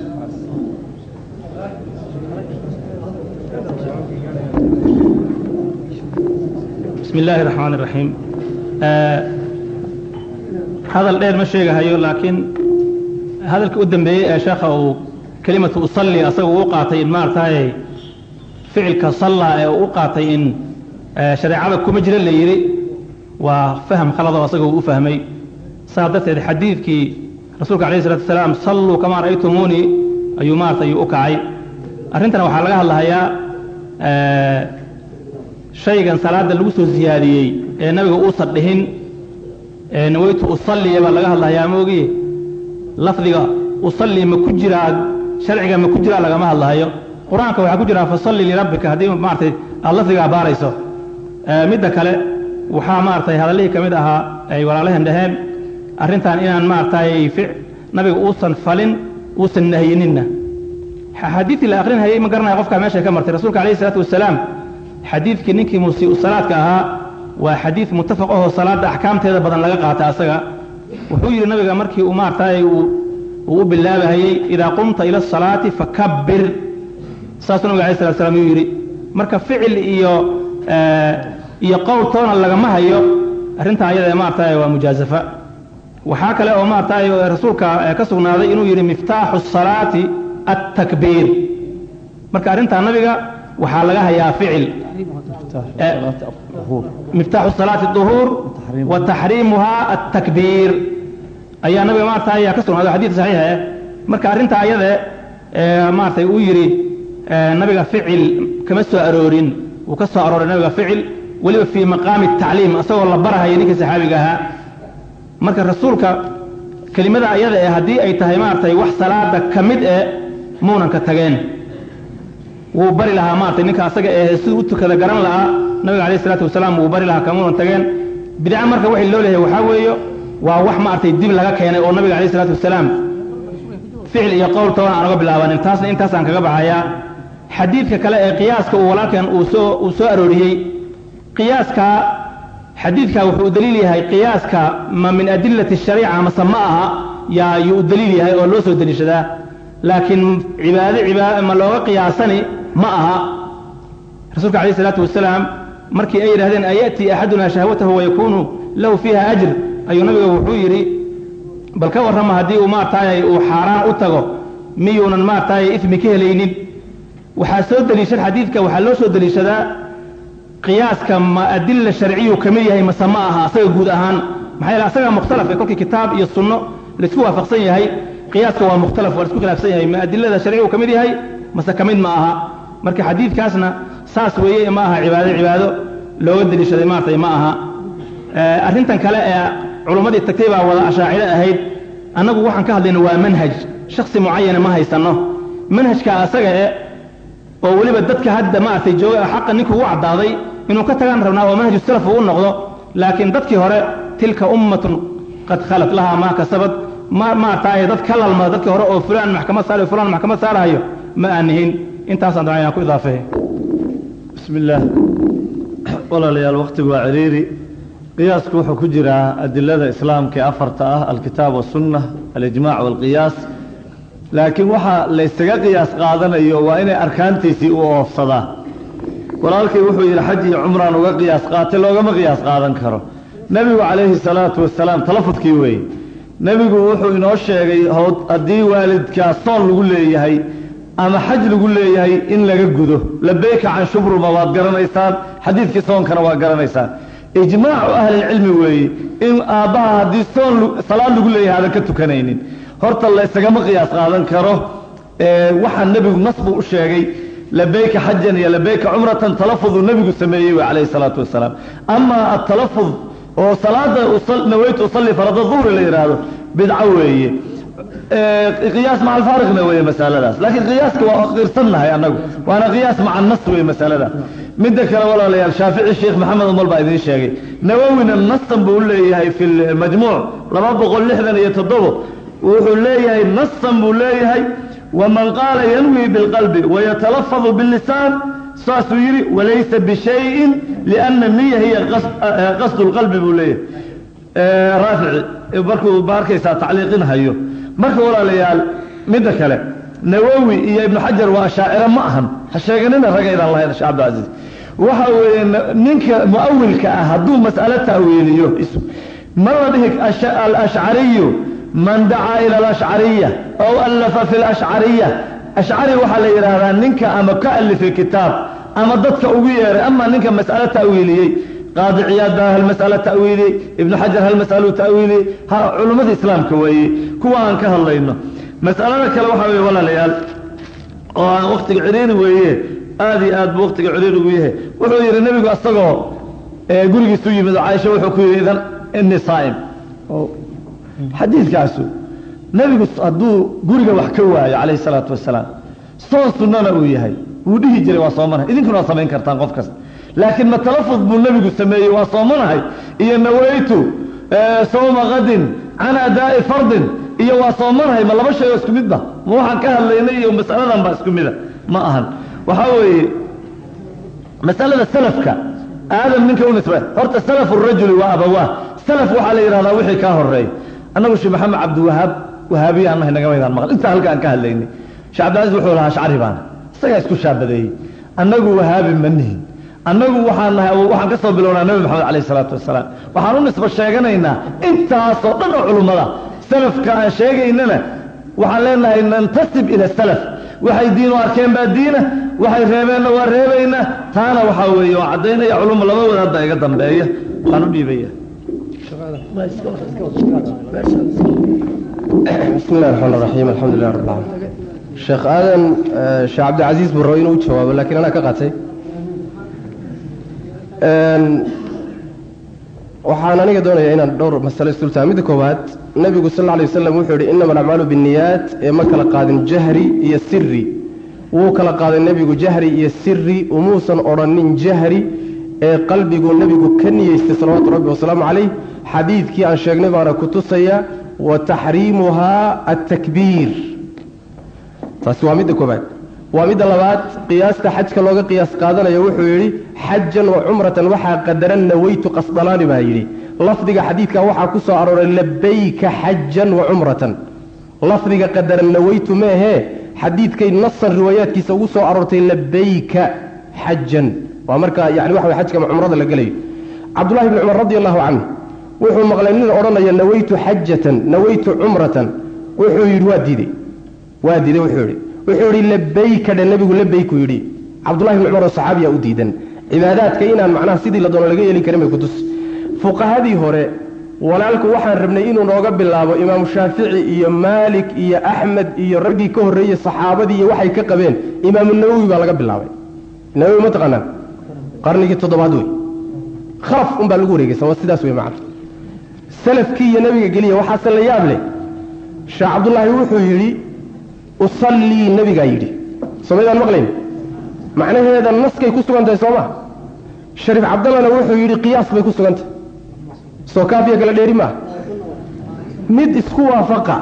Bismi illaahi raxmaan iraxiim hadal dheer ma sheegahayo laakiin hadalka u dambeeyey ee sheekha uu kelimatu usalli asaga uu qaatay in maaragtay ficilka salla ee uu u qaatay in shareecada kuma jira la yidhi. Waa faham khaladoo asaga uu u fahmay. Saas darteed xadiidkii rasuulka alayh isalatu wasalaam salluu kamaa ra'aytumuunii ayuu maaragtay u kacay. Arrintana waxaa laga hadlahayaa shaygan salaada lagu soo siyaadiyey ee nabiga uusan dhihin naweytu usalliya baa laga hadlahayaa moogiye lafdiga usalli ma ku jiraa sharciga ma ku jiraa lagama hadlahayo. Qur'aanka waxaa ku jiraa fasalli lirabbika haddii maaratay aad lafdigaa baarayso midda kale waxaa maaragtay hadallihii ka mid ahaa ay walaalaheen dhaheen arrintan inaan maaragtay nabiga uusan falin uusan nahyininna. Xadiidkii la akrinhayay ma garanaya qofkaa meeshay ka martay. Rasuulka alayh isalaatu wasalaam xadiidkii ninkii musii'u salaadka ahaa waa xadiid muttafaq ahoo salaadda axkaamteeda badan laga qaata asaga. Wuxuu yidhi nabiga markii uu maaragtay uu u bilaabahayey idaa qumta ila asalaati fakabbir. Saasuu nabiga alay slat slam yuu yidhi. Marka ficil iyo iyo qowl toona lagama hayo arrintaa ayada maaragtay waa mujaazafa. Waxaa kale oo maaragtay rasuulka ka sugnaaday inuu yidhi miftaaxu salaati attakbiir. Marka arrintaa nabiga waxaa laga hayaa ficil. Miftaaxu salaati duhuur wa taxriimuha attakbiir. Ayaa nabiga maarata ayaa ka sugnaaday xadiid saxiixa eh. Marka arrintaa ayade maaratay uu yidhi nabiga ficil kama soo aroorin. Wuu ka soo arooray nabiga ficil weliba fii maqaami tacliim asagoo la barahaya ninkii saxaabiga ahaa. Marka rasuulka kelimada ayada eh haddii ay tahay maaragtay wax salaada ka mid eh muunanka tageen. Wuu bari lahaa maartay ninka asaga ee siduu u tukada garan lahaa nabiga alayh isalaatu wasalaam wuu bari lahaa kamuunan tageen. Bidca marka waxay loo leeyahay waxaa weeyo waa wax maartay dib laga keenay oo nabiga alayh isalaatu wasalaam ficil iyo qowl toona aan uga bilaabanin taasna intaasaan kaga baxayaa. Xadiidka kale ee qiyaaska uu soo uu soo arooriyey qiyaaska xadiidka wuxuu u daliil yahay qiyaaska ma min adilati shariica mase ma aha yaa yuu u daliil yahay oo loo soo deliishadaa laakiin cibaado cibaado ma looga qiyaasani ma aha. Rasuulka alayh isalaatu wasalaam markii ay yidhahdeen ayatii axaduna shahwatahu wayakuunu lahu fiiha ajr? Ayuu nabiga wuxuu yidhi bal ka warrama haddii uu maartaay uu xaaraan u tago miyuunan maartaay ifmi ka helaynin? Waxaa soo deliishan xadiidka waxaa loo soo deliishadaa qiyaaska ma adilla sharciyu ka mid yahay mase ma aha asaga guud ahaan. Maxaa yeele asaga mukhtalaf ee kolkii kitaab iyo sunno la isku waafaqsan yahay. Qiyaaska waa mukhtalaf waa la isku khilaafsan yahay. Ma adilada sharcigu ka mid yahay mase ka mid ma aha. Marka xadiidkaasna saas weeye ma aha cibaado cibaado looga deliishaday maartay ma aha. Arrintan kale ee culummadii tagtay baa wada ashaaciro ahayd. Annagu waxaan ka hadlayna waa manhaj. Shaksi mucayana ma haysanno. Manhajka asaga e oo weliba dadka hadda maaragtay jooga xaqa ninka ugu caddaaday inuu ka tagaan rabnaa oo manhaju salaf uu u noqdo laakiin dadkii hore tilka ummatun qad khalat lahaa maa kasabad ma maartaay dad ka lalmada dadkii hore oo fulaan maxkamad saarayo fulaan maxkamad saarahayo ma aanihin intaasaan dabcan inaan ku idaafeeyo bismi illaah walaalayaal wakhtigu waa ciriiri. Qiyaasku wuxuu ku jiraa adilada islaamka afarta ah alkitaab wasunna alijmaac waalqiyaas laakiin waxaa laysaga qiyaas qaadanayo waa inay arkaantiisii u oofsadaan. Walaalkay wuxuu yidhi xaj iyo cumraan uga qiyaas qaatay loogama qiyaas qaadan karo. Nebigu calayhi salaatu wasalaam talafudkii weeye. Nebigu wuxuu inoo sheegay haddii waalidkaa soon lagu leeyahay ama xaj lagu leeyahay in laga gudo labeyka can shubruma waad garanaysaan xadiidkii soonkana waa garanaysaan. Ijmaacu ahlilcilmi weeye in aabbaha haddii soon salaad lagu leeyahay aadan ka tukanaynin horta laysagama qiyaas qaadan karo. Waxaa nebigu nas u sheegay labayka xajan iyo labayka cumratan talafuduu nebigu sameeyey wey calayhi salaatu wasalaam. Ama atalafud oo salaada naweytu usalli farada duhri la yidhaahdo bidco weeye. Qiyaas maca alfaariqna weeye masaladaas. Laakiin qiyaaska waa qirsannahay annagu. Waana qiyaas maca nas weye masalada midda kale walaalayaal shaafici sheekh maxamed umal baa idiin sheegay nawowina nasan buu leeyahay fi lmajmuuc laba boqol lixdan iyo toddobo wuxuu leeyahay nasan buu leeyahay waman qaala yanwi bilqalbi wayatalafadu billisaan saasuu yidhi walaysa bishayin liana niya hiya qasdu lqalbi buu leeyahay. Raafici markuu baarkaysaa tacliiqin marka walaalayaal midda kale nawowi iyo ibnu xajar waa ashaaciro ma ahan. Ha sheeganina ragaydaan lahayn sheekh cabdilcasiis waxa weeye ninka mu'awilka ah hadduu mas'alo ta'wiiliyo ma la dhihi alashcariyu man dacaa ila alashcariya ow allafa fi lashcariya ashcari waxaa la yidhaahdaa ninka ama ka alifay kitaab ama dadka ugu yeeray ama ninka mas'alo ta'wiiliyey. Qaadi ciyaad baa hal mas'alo ta'wiiliyey ibnu xajar hal mas'aluu ta'wiiliyey ha culummada islaamka weeye kuwa aan ka hadlayno. Mas'alada kale waxaa weeye walaalayaal oo aan waktiga ciriiri weeye aad iyo aad buu waktiga ciriiri ugu yahay. Wuxuu yidhi nebigu asagoo gurigiisu yimid oo caaisha wuxuu ku yidhi idan ini saa'im xadiidkaasu nebigu hadduu guriga wax ka waayo calayhi salaatu wasalaam soon sunnana uu yahay. Wuu dhihi jiray waa soomanahay idinkuna waa samayn kartaan qof kasta. Laakiin ma talafud buu nebigu sameeyey waa soomanahay iyo nawaytu sawma kadin can adaa'i fardin. Iyo waa soomanahay ma laba shay isku mid ma waxaan ka hadlaynay iyo mas'aladan baa isku mida ma ahan. Waxaa weeye masalada salafka aadam ninka u nisba horta salafu rajuli waa abawaah salaf waxaa la yidhahdaa wixii kaa horeey annagu sheekh maxamed cabdiwahaab wahaabiya annahay nagamaydaan maqal intaa halka aan ka hadlaynay. Sheekh cabdilcaziz wuxuu lahaa shacri baana. Isagaa isku shaabadeeyey annagu wahaabi ma nihin. Annagu waxaan nahay waxaan ka soo bilownaa nabi maxamed calayh isalaatu wasalaam waxaan u nisba sheeganaynaa intaasoo dhan oo culummada salafka aan sheegaynana waxaan leenahay nantasib ila salaf. Waxay diin u arkeen baa diina. Waxay reebeenna waa reebaynaa taana waxaa weeye waa caddaynaya culumma laba wadaad baa iga dambeeya. Waxaan u dhiibaya bismillahi raxmaan raxiim alxamdulilah rab alamiin sheekh aadan eh, sheekh cabdilcasiis buu raba inuu jawaabo lakiin anaa ka qaatay. Waxaan aniga doonaya inaan dhowr masale isdultaha midda koowaad nebigu sal lla lay wasalam wuxuu yidhi innama alacmaalu binniyaat ee ma kala qaadin jahri iyo siri wuu kala qaaday nebigu jahri iyo siri umuusan odrhanin jahri ee qalbigu nebigu ka niyeystay salawaatu rabbi wasalaamu calayh xadiidkii aan sheegnay baana ku tusaya wa taxriimuhaa altakbiir taasi waa midda koobaad waa midda labaad qiyaasta xajka looga qiyaas qaadanayo wuxuu yidhi xajan wa cumratan waxaa qadaran naweytu qasdalaani baa yidhi. Lafdiga xadiidka waxaa ku soo arooray labayka xajan wa cumratan. Lafdiga qadaran naweytu meehee xadiidkay nasan riwaayaadkiisa ugu soo aroortay labayka xajan waa marka yani waxa way xajka cumrada la gelayo. Cabdullahi bni cumar radi allahu canhu wuxuu maqlay nin odhanaya naweytu xajatan naweytu cumratan. Wuxuu yidhi waa diidey waa diiday wuxuu yidhi. Wuxuu yidhi labayka nebigu labayku yidhi. Cabdullahi bni cumar oo saxaabiya u diidan. Cibaadaadka inaan macnaha sidii la doono laga yeelin karin bay kutus fuqahadii hore walaalku waxaan rabnay inuu nooga bilaabo imaamu shaafici iyo maalik iyo axmed iyo raggii ka horreeyey saxaabadii iyo waxay ka qabeen imaamu nawowi baa laga bilaabay. Nawowi ma taqaanaan? Qarnigii toddobaad wey. Khalaf un baa lagu wareegaysa waa sidaas wey macna salafkii iyo nebiga geliya waxaase la yaab leh sheekh cabdullaahi wuxuu yidhi usallii nebigaa yidhi. Somaydaan maqlayn? Macnaheeda naskay ku sugan tahay sooma shariif cabdallana wuxuu yidhi qiyaas bay ku sugan tahay soo kaafiya kala dheeri maaha mid isku waafaqa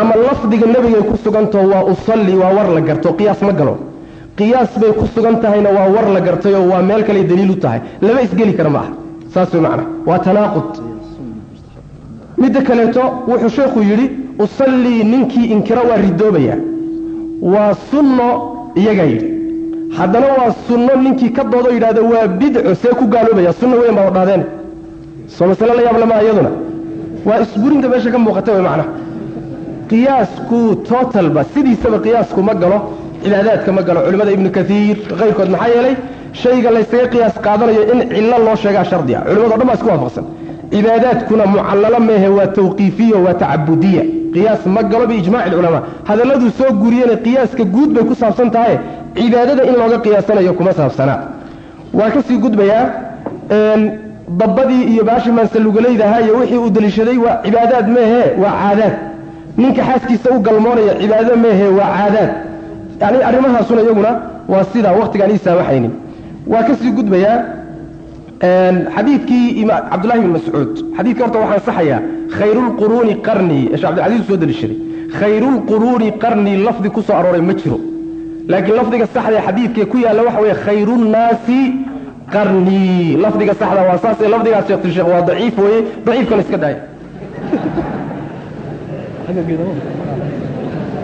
ama lafdiga nebigay ku sugantaho waa usalli waa war la garto. Qiyaas ma galo. Qiyaas bay ku sugan tahayna waa war la gartayoo waa meel kale daliil u tahay. Lama isgeli kara ma aha. Saas way macna waa tanaaqud midda kaleeto wuxuu sheekhu yidhi usallii ninkii inkira waa ridoobaya. Waa sunno iyagaa yidhi. Haddana waa sunno ninkii ka doodo yidhahda waa bidco see ku gaaloobaya sunno weyn baa odhaadeen soo masale la yaab lama iyaduna. Waa isburinta meesha ka muuqata way macnaha qiyaasku totalba sidiisaba qiyaasku ma galo cibaadaadka ma galo. Culimmada ibnu kaiir kayrkood maxaa yeelay shayga laysaga qiyaas qaadanayo in cillo loo sheegaa shardiga. Culimado dhan baa isku waafaqsan cibaadaadkuna mucallalo meehe waa tawqiifiya waa tacabudiya qiyaas ma galo biijmaaci alculamaa hadalladuu soo guriyena qiyaaska guud bay ku saabsan tahay. Cibaadada in looga qiyaasanayo kuma saabsanaa waa ka sii gudbayaa dabbadii iyo baashi maansalugalaydahaa iyo wixii uu daliishaday waa cibaadaad meehe waa caadaad. Ninka xaaskiisa u galmoonaya cibaadada meehe waa caadaad. Yani arrimahaasuna iyaguna waa sidaa waktigaan ii waa ka sii gudbayaa xadiidkii cabdullahi bin mascuud. Xadiidka horta waxaan saxayaa khayrulquruuni qarnii ee shee soo daliishaday khayrulquruuni qarnii lafdi ku soo arooray ma jiro. Laakiin lafdiga saxda ee xadiidkee ku yaalla waxa weeye khayrunnaasi qarnii lafdiga saxda waa saas ee lafdigaas sheekh waa daciif weeye daciifkan iska daaya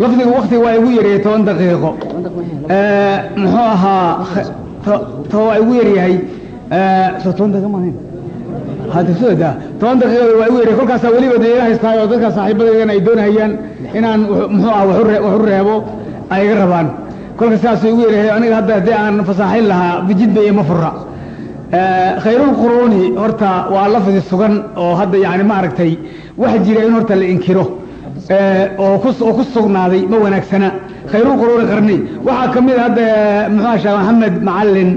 lafdigu waktiga waa igu yareeyey toban daqiiqo. Muxuu ahaa waa igu yaryahay soo toban daqiiqada waa igu yaryahay kolkaasaa weliba dee ila haystaay oo dadka saaxiibadaydan ay doonayaan inaan muxuu ah waxu reebo ay iga rabaan. Kolka sidaasuu igu yaryahay aniga hadda haddii aan fasaaxin lahaa bijidba iyo ma fura khayrulquruuni horta waa lafdi sugan oo hadda yani ma aragtay wax jira in horta la inkiro oo ku sugnaaday ma wanaagsana. Khayrulquruuni qarni. Waxaa ka mid a hadda muxua sheekh maxamed macalin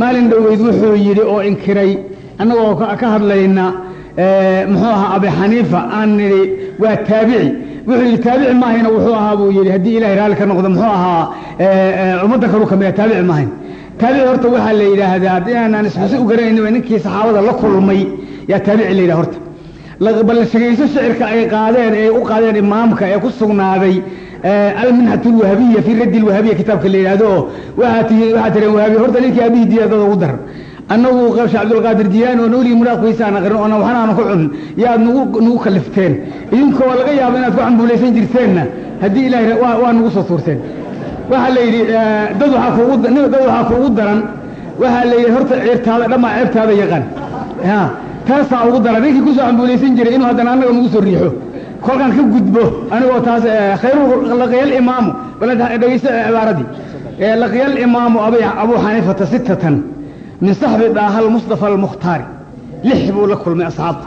maalin dhoweyd wuxuu yidhi oo inkiray annagoo ka hadlayna muxuu ahaa abi xaniifa aan nidhi waa taabici. Wuxuu yidhi taabici maahayna wuxuu ahaa buu yidhi haddii ilahay raalli ka noqdo muxuu ahaa ummadda kalu ka mida taabici maahayn taabici horta waxaa la yidhaahdaa inaanaan isxusi u garanaynin ninkii saxaabada la kulmay. Yaa taabici la yidhaha horta bal shegayso shicirka ay qaadeen ee u qaadeen imaamka ee ku sugnaaday alminhat lwahabiya fi raddi lwahabiya kitaabka la yidhahdo oo waxaa tireen wahabiya horta ninkii aabihii diyaadada ugu daran annagu sheekh cabdulqaadir jiyaani oo nooligi muraadkiisa aan aqrin oona waxna aanu ku cunin yaad nagu kalifteen idinkoo laga yaabo inaad ku cambuulaysan jirteenna. Haddii ilahay waa nagu soo tuurteen waxaa la yidhi dad kuugu dad waxaa kuugu daran. Waxaa la yidhi horta ceebtaada dhammaa ceebtaada yaqaan. Ya taasaa ugu daran ninkii ku soo cambuulaysan jiray inuu haddana annaga nagu soo riixo. Kolkaan ka gudbo anigoo taas khayru laqiyal imaamu. Dhegeysta cibaaradii laqiyal imaamu abu xaniifata sittatan min saxbi daahal mustafa almukhtaari. Lix buu la kulmay asxaabta.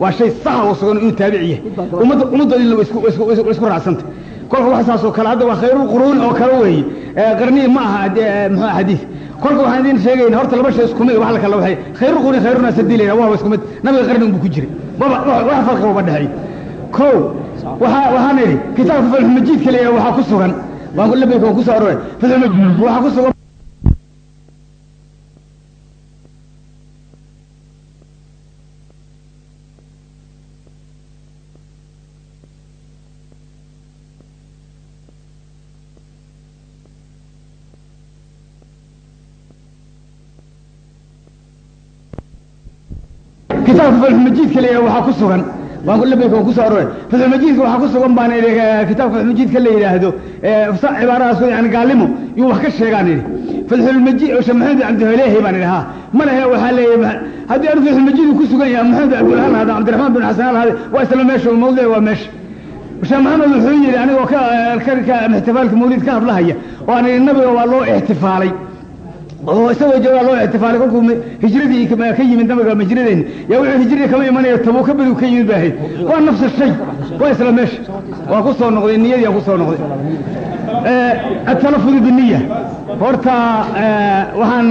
Waa shay saxa oo sugan inuu taabiciya ummadda ummaddoodina wa isku raacsanta kolka wax kale hadda waa khayrulquruun oo kale weeye. Qarniyi ma aha muxuu xadiid kolka waxaan idin sheegayna horta laba shay isku mid wax la kala waxay khayrulquruun khayruna sadiilayna waa isku mid. Nabiga qarni unbuu ku jiray maba wax farqi uma dhexeeyo kow waxaa waxaan idhi kitaabka fatxumajiidka leeyahay waxaa ku sugan. Waan labeyka waan ku soo aroray fatxumajiid waxaa ku sugan kitaabka fatxumajiidka leeyahay waxaa ku sugan waan labeyka waan ku soo aroray fatxumajiidka waxaa ku sugan baan idhi kitaabka fatxumajiidka la yidhaahdo cibaaradaas yani gaalimo yuu wax ka sheegaan idhi fatxulmajiid sheekh maxamed cabdiholeehi baan idhi ha ma lehe waxaa leeyahay haddii aanu fatxulmajiid ku sugan yahay maxamed cabdilhan hada cabdiraxmaan bin xasan alhade waa isla meesha mawdic waa meesha sheekh maxamed wuxuu yidhi anigoo ka ixtifaalka mawlid ka hadlahaya oo aan idhi nabiga waa loo ixtifaalay oo isagoo joogaa loo ixtifaalay kolkuu hijradii ka yimid nabiga hijradeenni yaa wuxuu hijradii kama imanayo tabuuka berigu ka yimid baahayd waa nafsa shay waa isla meesha waa ku soo noqday niyadii aan ku soo noqday. Atalafud biniya horta waxaan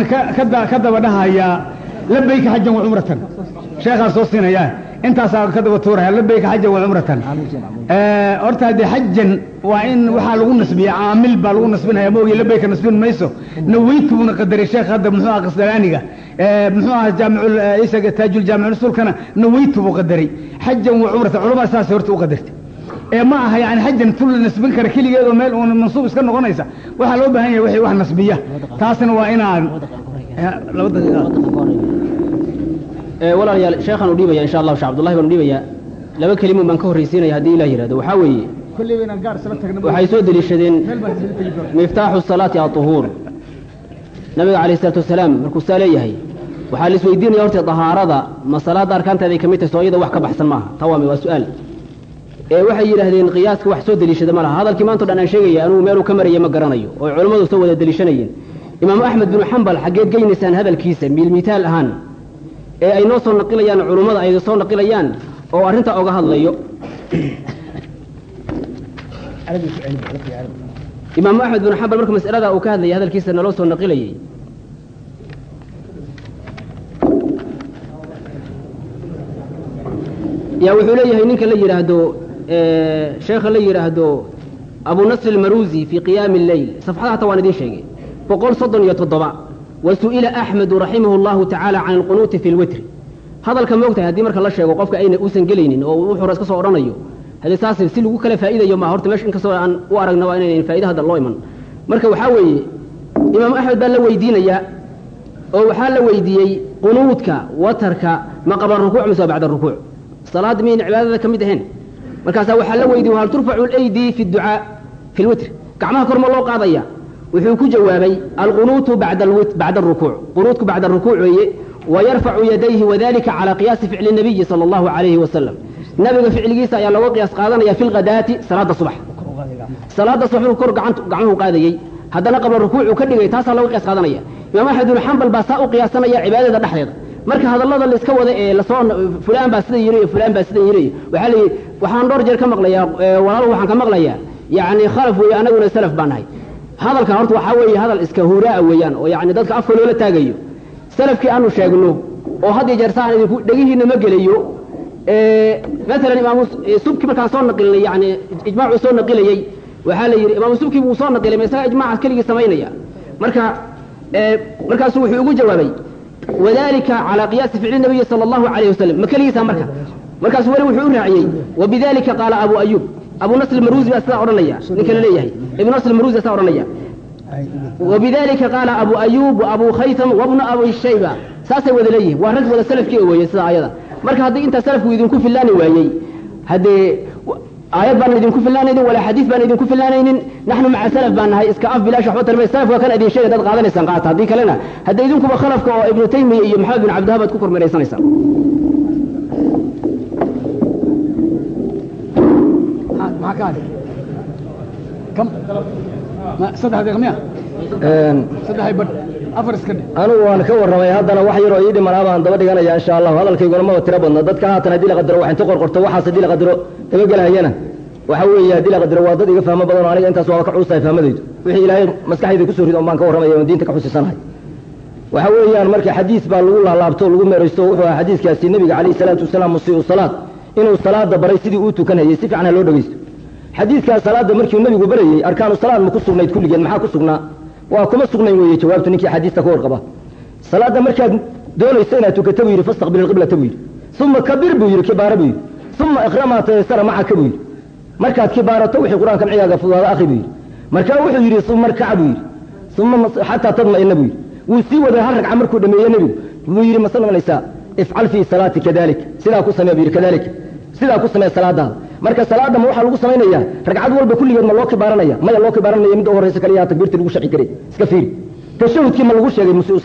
ka daba dhahayaa labayka xajan wa cumratan. Sheekhaan soo siinayaa intaasaa ka daba tuuraya labayka xajan wa cumratan horta haddee xajan waa in waxaa lagu nasbiya caamil baa lagu nasbinaya maogi labayka nasbin mayso. Naweytu buuna qadaray sheekh hadda muxuu aha qasdalaaniga. Muxuu aha jaamicul isaga taajul jaamic usulkana naweytu buu qadaray. Xajan wa cumratan culamaa saas horta u qadartay. Ee ma aha yani xajan tul nasbin kara keligeedoo meel uun mansuub iska noqonaysa. Waxaa loo baahan yahay wixii wax nasbiya. Taasna waa inaan laba daqiiqa walaalayaal sheekhaan u dhiibaya insha allahu sheekh cabdullahi baan u dhiibayaa laba kelimun baan ka horraysiinaya haddii ilah yihahdo waxaa weeye waxay soo deliishadeen miftaaxu salaati aطuhuur nabiga calayh isalaatu wasalaam markuu saa leeyahay waxaa la isweydiinaya horta dahaarada ma salaada arkaanteeday ka mid tahay soo iyada wax ka baxsan maaha. Taa waa su'aal. Ee waxay yidhaahdeen qiyaaska wax soo deliishada ma laha. Hadalkii maanta o dhan aan sheegaya anugu meeluu ka maraya ma garanayo. Oo culimmadu soo wada deliishanayeen. Imaamu axmed binu xambal xaggeed geynaysaan hadalkiisa miilmitaal ahaan ee ay noo soo naqilayaan culummada ay soo naqilayaan oo arrintaa oga hadlayo. Imaamu axmed binu xambal marka masalada uu ka hadlayay hadalkiisa naloo soo naqilayay. Yaa wuxuu leeyahay ninka la yidhaahdo sheekha la yidhaahdo abu nasr almaruzi fii qiyaami اleyl safxada hata waan idiin sheegay. Boqol soddon iyo toddoba wasu'ila axmedu raximah اllahu tacaala can alqunuuti fi lwitri hadalka moogtahay haddii marka la sheego qofka ayna uusan gelaynin oo wuxuu iska soo odhanayo haddii saas si lagu kala faa'iidayo ma horta meesha inkastoo aan u aragna waa inaynan faaida hadda loo iman marka waxaa weeye imaamu axmed baa la weydiinaya oo waxaa la weydiiyey qunuudka watarka ma qabaan rukuuc mise bacda rukuuc salaadda miyn cibaadada ka mid ahayn markaasaa waxaa la weydiye hal turfacu lydi fi ducaa fi lwitr gacmaha kor ma loo qaadaya wuxuu ku jawaabay alqunuutu bacda اrukuuc qunuudku bacda rukuuc weeye wayarfacu yadayhi wadalika calى qiyaasi ficli الnabiyi salى اllahu عalayhi wasalam nabiga ficligiisa ayaa looga qiyaas qaadanaya fi lghadaati salaada subax salaada subax kor gacmuhu qaadayey haddana qabla rukuucu ka dhigay taasaa looga qiyaas qaadanaya imaam axmed binu xambal baa saa u qiyaasanaya cibaadada dhexdeeda marka hadallada laiska wada ee lasoo fulaan baa sida yiri iyo fulaan baa sida yiri waxaa layihi waxaan dhowr jeer ka maqlayaa walaaluhu waxaan ka maqlayaa yacni khalaf weeye annaguna salaf baan nahay hadalkan horta waxaa weeye hadal iska huraa weeyaan oo yani dadka afka loola taagayo salafkii aanu sheegno oo had iyo jeer saan idinku dhegihiina ma gelayo maalan imaam subki markaan soo naqilnay yani ijmaacuu soo naqilayey waxaa la yidhi imaamu subki wuu soo naqilay ma isaga ijmaacaas keligii samaynaya. Marka markaasuu wuxuu ugu jawaabay wadalika calaa qiyaasi ficli nabiyi sala allahu alayh wasalam ma keligiisaa ah marka. Markaasu weli wuxuu u raaciyey wabidalika qaala abu ayuub abu nasr maruzi baa sidaa odhanaya ninka la leeyahay. Ibnu nasr maruzi sidaa odhanaya wabidalika qaala abu ayub waabu khaytam wabnu abi shayba. Saasay wada leeyihiin waa rag wada salafkii weeye sida ayada marka haddii intaa salafku idinku fillaani waayey haddee aayad baan idinku fillaanaynin walaa xadiis baan idinku fillaanaynin naxnu maca salaf baan nahay iska af bilaash waxba tarmay. Salafka kan idin sheegay dad qaadanaysaan qaata. Haddii kalena hadda idinkuba khalafka oo ibnu taymiya iyo maxamed bin cabdihab aad ku kormeeraysanaysaan maxaa ka hadhay kam saddex deeq miya saddex badh afar iska dhe anigu waan ka warramay haddana wax yaroo ii dhiman abaan daba dhiganaya insha allahu hadalkayguna maba tiro badna dadka haatan haddii la qadaro wax inta qorqorto waxaas haddii la qadaro dabagelahayana waxa weeye haddii la qadaro waa dad iga fahmo badan oo aniga intaas waaba ka cuusahay fahmadaydu wixii ilaahay maskaxdayda ku soo rido baan ka warramaya oon diinta ka xusisanahay waxa weeyaan marka xadiis baa lagu laalaabto o lagu meeraysto wuxuu ahaa xadiiskaasi nebiga calayhi salaatu wasalaam musii'u salaad inuu salaada baray sidii uu tukanayay si fiican ha loo dhegeysto xadiidkaas salaada markiu nebigu barayey arkaanu salaad ma ku sugnayd kulligeed maxaa ku sugnaa? Waa kuma sugnayn weeye jawaabtu ninkii xadiista ka warqaba. Salaada markaad doonayso inaad tukato buu yidhi fastaqbil alqiblata buu yidhi. Uma kabir buu yidhi kibaaro buu yidhi. Uma iqra maa macaka buu yidhi. Markaad kibaarato wixii qur'aanka micigaaga fudaada akri buu yidhi. Markaa wuxuu yidhi uma arkaca buu yidhi. Uma xataa tadma'ina buu yidhi. Wuu sii waday hal ragca markuu dhameeye nebigu. Buu yidhi ma ifcal fii salaati kadalik. Sidaa ku samee buu yidhi kadalika sidaa ku samee salaadaada marka salaada ma waxaa lagu samaynaya ragcad walba kulligeed ma loo kibaaranaya. Maya loo kibaaranaya midda u kaliya takbiirta lagu shaci karay iska fiiri. Tashahudkii ma lagu sheegay musii'u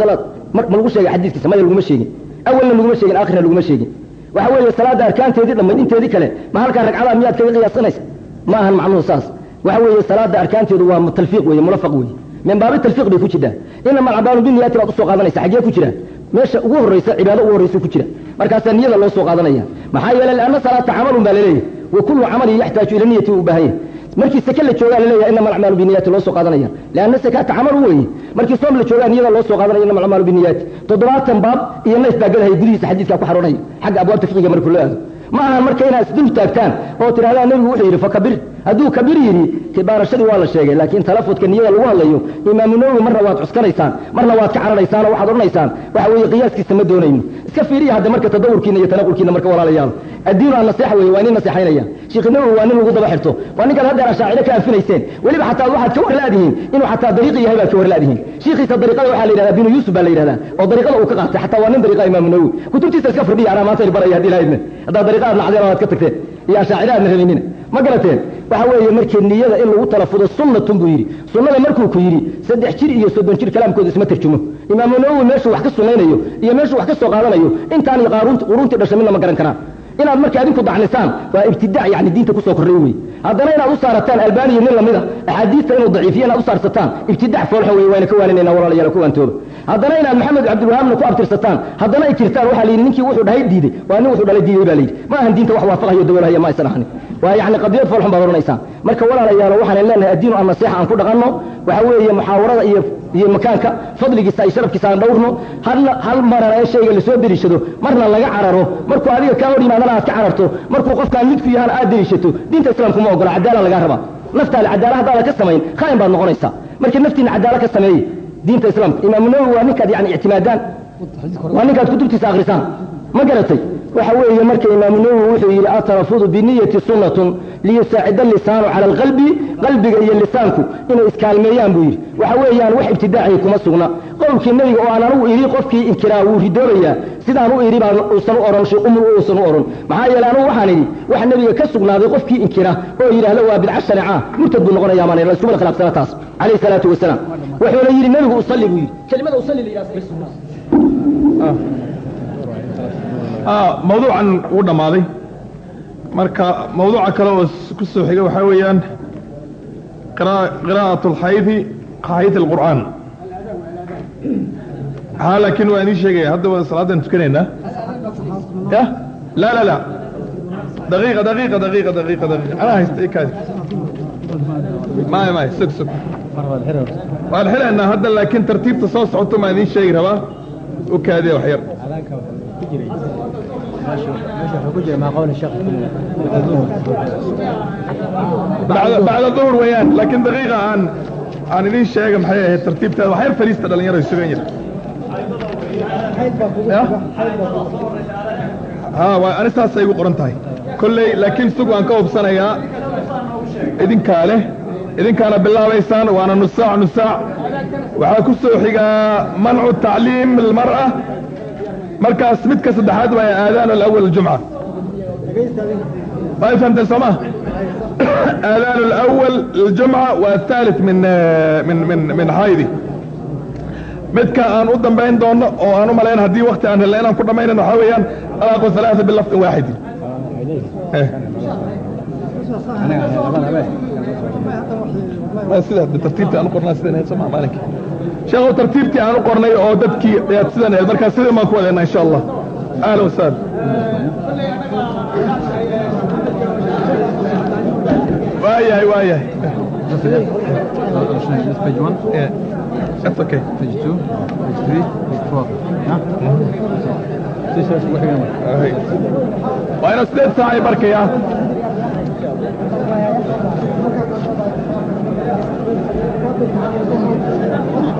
ma lagu sheegay xadiiskiisa maya laguma sheegin. Awalna laguma sheegin aakhirna laguma sheegin. Waxa weeye salaada arkaanteedii dhammayd inteedii kale ma halkaa ragcadaha miyaad kaga qiyaasanaysa ma macnuhu saas. Waxa weeye salaada arkaanteedu waa talfiiq weeye mulafaq weeye. Min talfiiq bay ku jirtaa inama alcabaalu biniyaati baad u soo qaadanaysa xaggee ku jira meesha ugu horreysa cibaado ugu horreysa ku jira. Markaasaa niyada loo soo qaadanaya. Maxaa yeelay lianna salaata camalun baa la leeyahay yaxtaaju ila niyati u baahan yahay markii sake la joogaa la leeyahay inama alacmaalu biniyaati loo soo qaadanaya lianna sakaata camal weeye markii soom la joogaa niyada loo soo qaadanaya inama alacmaalu biniyaati toddobaatan baab iyo nayf baa gelahaya gudihiisa xadiidkaa ku xaroonaya xagga abwaabta fiqiga markuu loo aado ma ahan marka inaad isdul taagtaan oo tidhahdaan nebigu wuxuu yidhi fakabir hadduu kabir yidhi kibaarashadii waa la sheegay laakiin talafudka niyada lagu hadlayo imaamu nawowi marna waad cuskanaysaan marna waad ka cararaysaan oo waxaad odhanaysaan waxa weeye qiyaaskiisa ma doonayno iska fiiriya hadda marka tadawurkiina iyo tanaqulkiina marka walaalayaal addiinu aan naseexa weeye waa nin naseexaynaya sheekh nawowi waa nin lagu daba xirto. Waa ninkaad haddeer ashaaciro ka anfinayseen weliba xataa waxaad ka warlaadihiin inuu xataa dariiqi yahay baad ka warlaadihiin shiikhiisa dariiqada waxaa la yidhahdaa binu yuusuf baa la yidhahdaa oo dariiqada uu ka qaatay. Xataa waa nin dariiqa imaamu nawowi kutubtiisa iska firdhiya anaa maanta baraya haddii lahaydna haddaad dariiqa aad nacdeen oo aad ka tagteen iyo ashaaciro aadna rabaynina ma garateen waxa weeye markii niyada in lagu talafudo sunnatun buu yidhi. Sunnada markuu ku yidhi saddex jir iyo soddon jir kalaamkooda isma tarjumo. Imaamu nawowi meeshuu wax ka sunnaynayo iyo meeshuu wax ka soo qaadanayo. Intaan iyo dhashay midna ma garan karaan inaad marka adinku dacnisaan waa ibtidaac yani diinta ku soo korray wey haddana inaad u saarataan albaniya nin lamida axaadiista inuu daciifiyo inaad u saarsataan ibtidaac foolxun wey waana ka waaninayna walaalayaal ku waantooba haddana inaad maxamed cabdilwahaabna ku abtirsataan haddana ay jirtaan waxaa layidhi ninkii wuxuu dhahay diiday. Waa nin wuxuu dhalay diiday baa layidhi ma ahan diinta wax waafaqayo dawalahaya ma aysan ahanin waa yani qadiyad foolxun baad odhanaysaan. Marka walaalayaalo waxaan leenahay addiinu an nasiixa aan ku dhaqanno waxa weeye muxaawarada iyo iyo makaanka fadligiisa iyo sharafkiisa aan dhowrno halna hal marana ee shayga la soo deliishado marna laga cararo markuu adiga kaa hor yimaadana aad ka cararto markuu qofkaan midku yahana aad deliishato diinta islaamku ma ogola cadaala lagaa rabaa naftaada cadaala haddaada ka samayn khaain baad noqonaysaa. Marka naftiina cadaala ka sameeye diinta islaamka imaamu nawowi waa ninkaad yani ictimaadaan waa ninkaad kutubtiisa akrisaan ma garatay? Waxa weeye marka imaamu nawowi wuxuu yidhi atarafudu biniyati sunnatun liyusaacida lisaanu cala alqalbi qalbiga iyo lisaanku inay iskaalmeeyaan buu yidhi. Waxa weeyaan wax ibtidaaciya kuma sugna. Qowlkii nebiga oo aan anugu idhi qofkii inkiraa wuu ridoobayaa sidaan u idhi baan uusan u odhan umar uusan u odhan maxaa yeele anugu waxaan idhi wax nebiga ka sugnaaday qofkii inkira oo yidhaahdo waa bidca shaneeca murtad buu noqonayaa maan la iskuma khilaafsana taas. Calayhi salaatu wasalaam. Wuxuuna yidhi nebigu usalli buu yidhi. Kelimada usalli la yidhahdo mawduucan uu dhammaaday marka mawduuca kale oo ku soo xiga waxaa weeyaan qiraa'at alxaydi xayd alqur'aan haa laakiin waa idiin sheegaya hadda waa salaadan tukanaynaa ya la la la daqiiqa daqiiqa daqiiqa daqiiqa daqiiqa anaa haysta ikaadi maya maya sug sug waan xiraynaa hadda laakiin tartiibta soo socoto maa idiin sheegi rabaa bacda duhur weeyaan laakiin daqiiqa aan aan idiin sheega maxay ahayd tartiibteeda wax yar fariista dhalinyaro sugan yar ha waa ani saasay igu qoran tahay. Kolley laakiin sug waan ka hubsanayaa idinkaa leh idinkaana bilaabaysaan waana nusaac nusaac. Waxaa ku soo xigaa mancu tacliim almar'a markaas midka saddexaad waa aadaan alawal jumca. Way fahamteen soo ma? Aadaan alawal aljumca waa thalith min min min min haydi. Midka aan u dambayn doono oo aan u malayn haddii wakti aan helna inaan ku dhammaynan waxaa weeyaan alaaqo halaasa bilafdin waaxidin sida tartiibtii aan u qornaa sidan ahayd sooma maalinki sheekhow tartiibtii aan u qornay oo dadkii ayaad sidan ahayd markaa sidii baan ku wadeynaa insha allah ahla wasahla waayahay waayahay Yeah. That's okay. Page two, page three, page four. waa inuu sideed saac ay هذا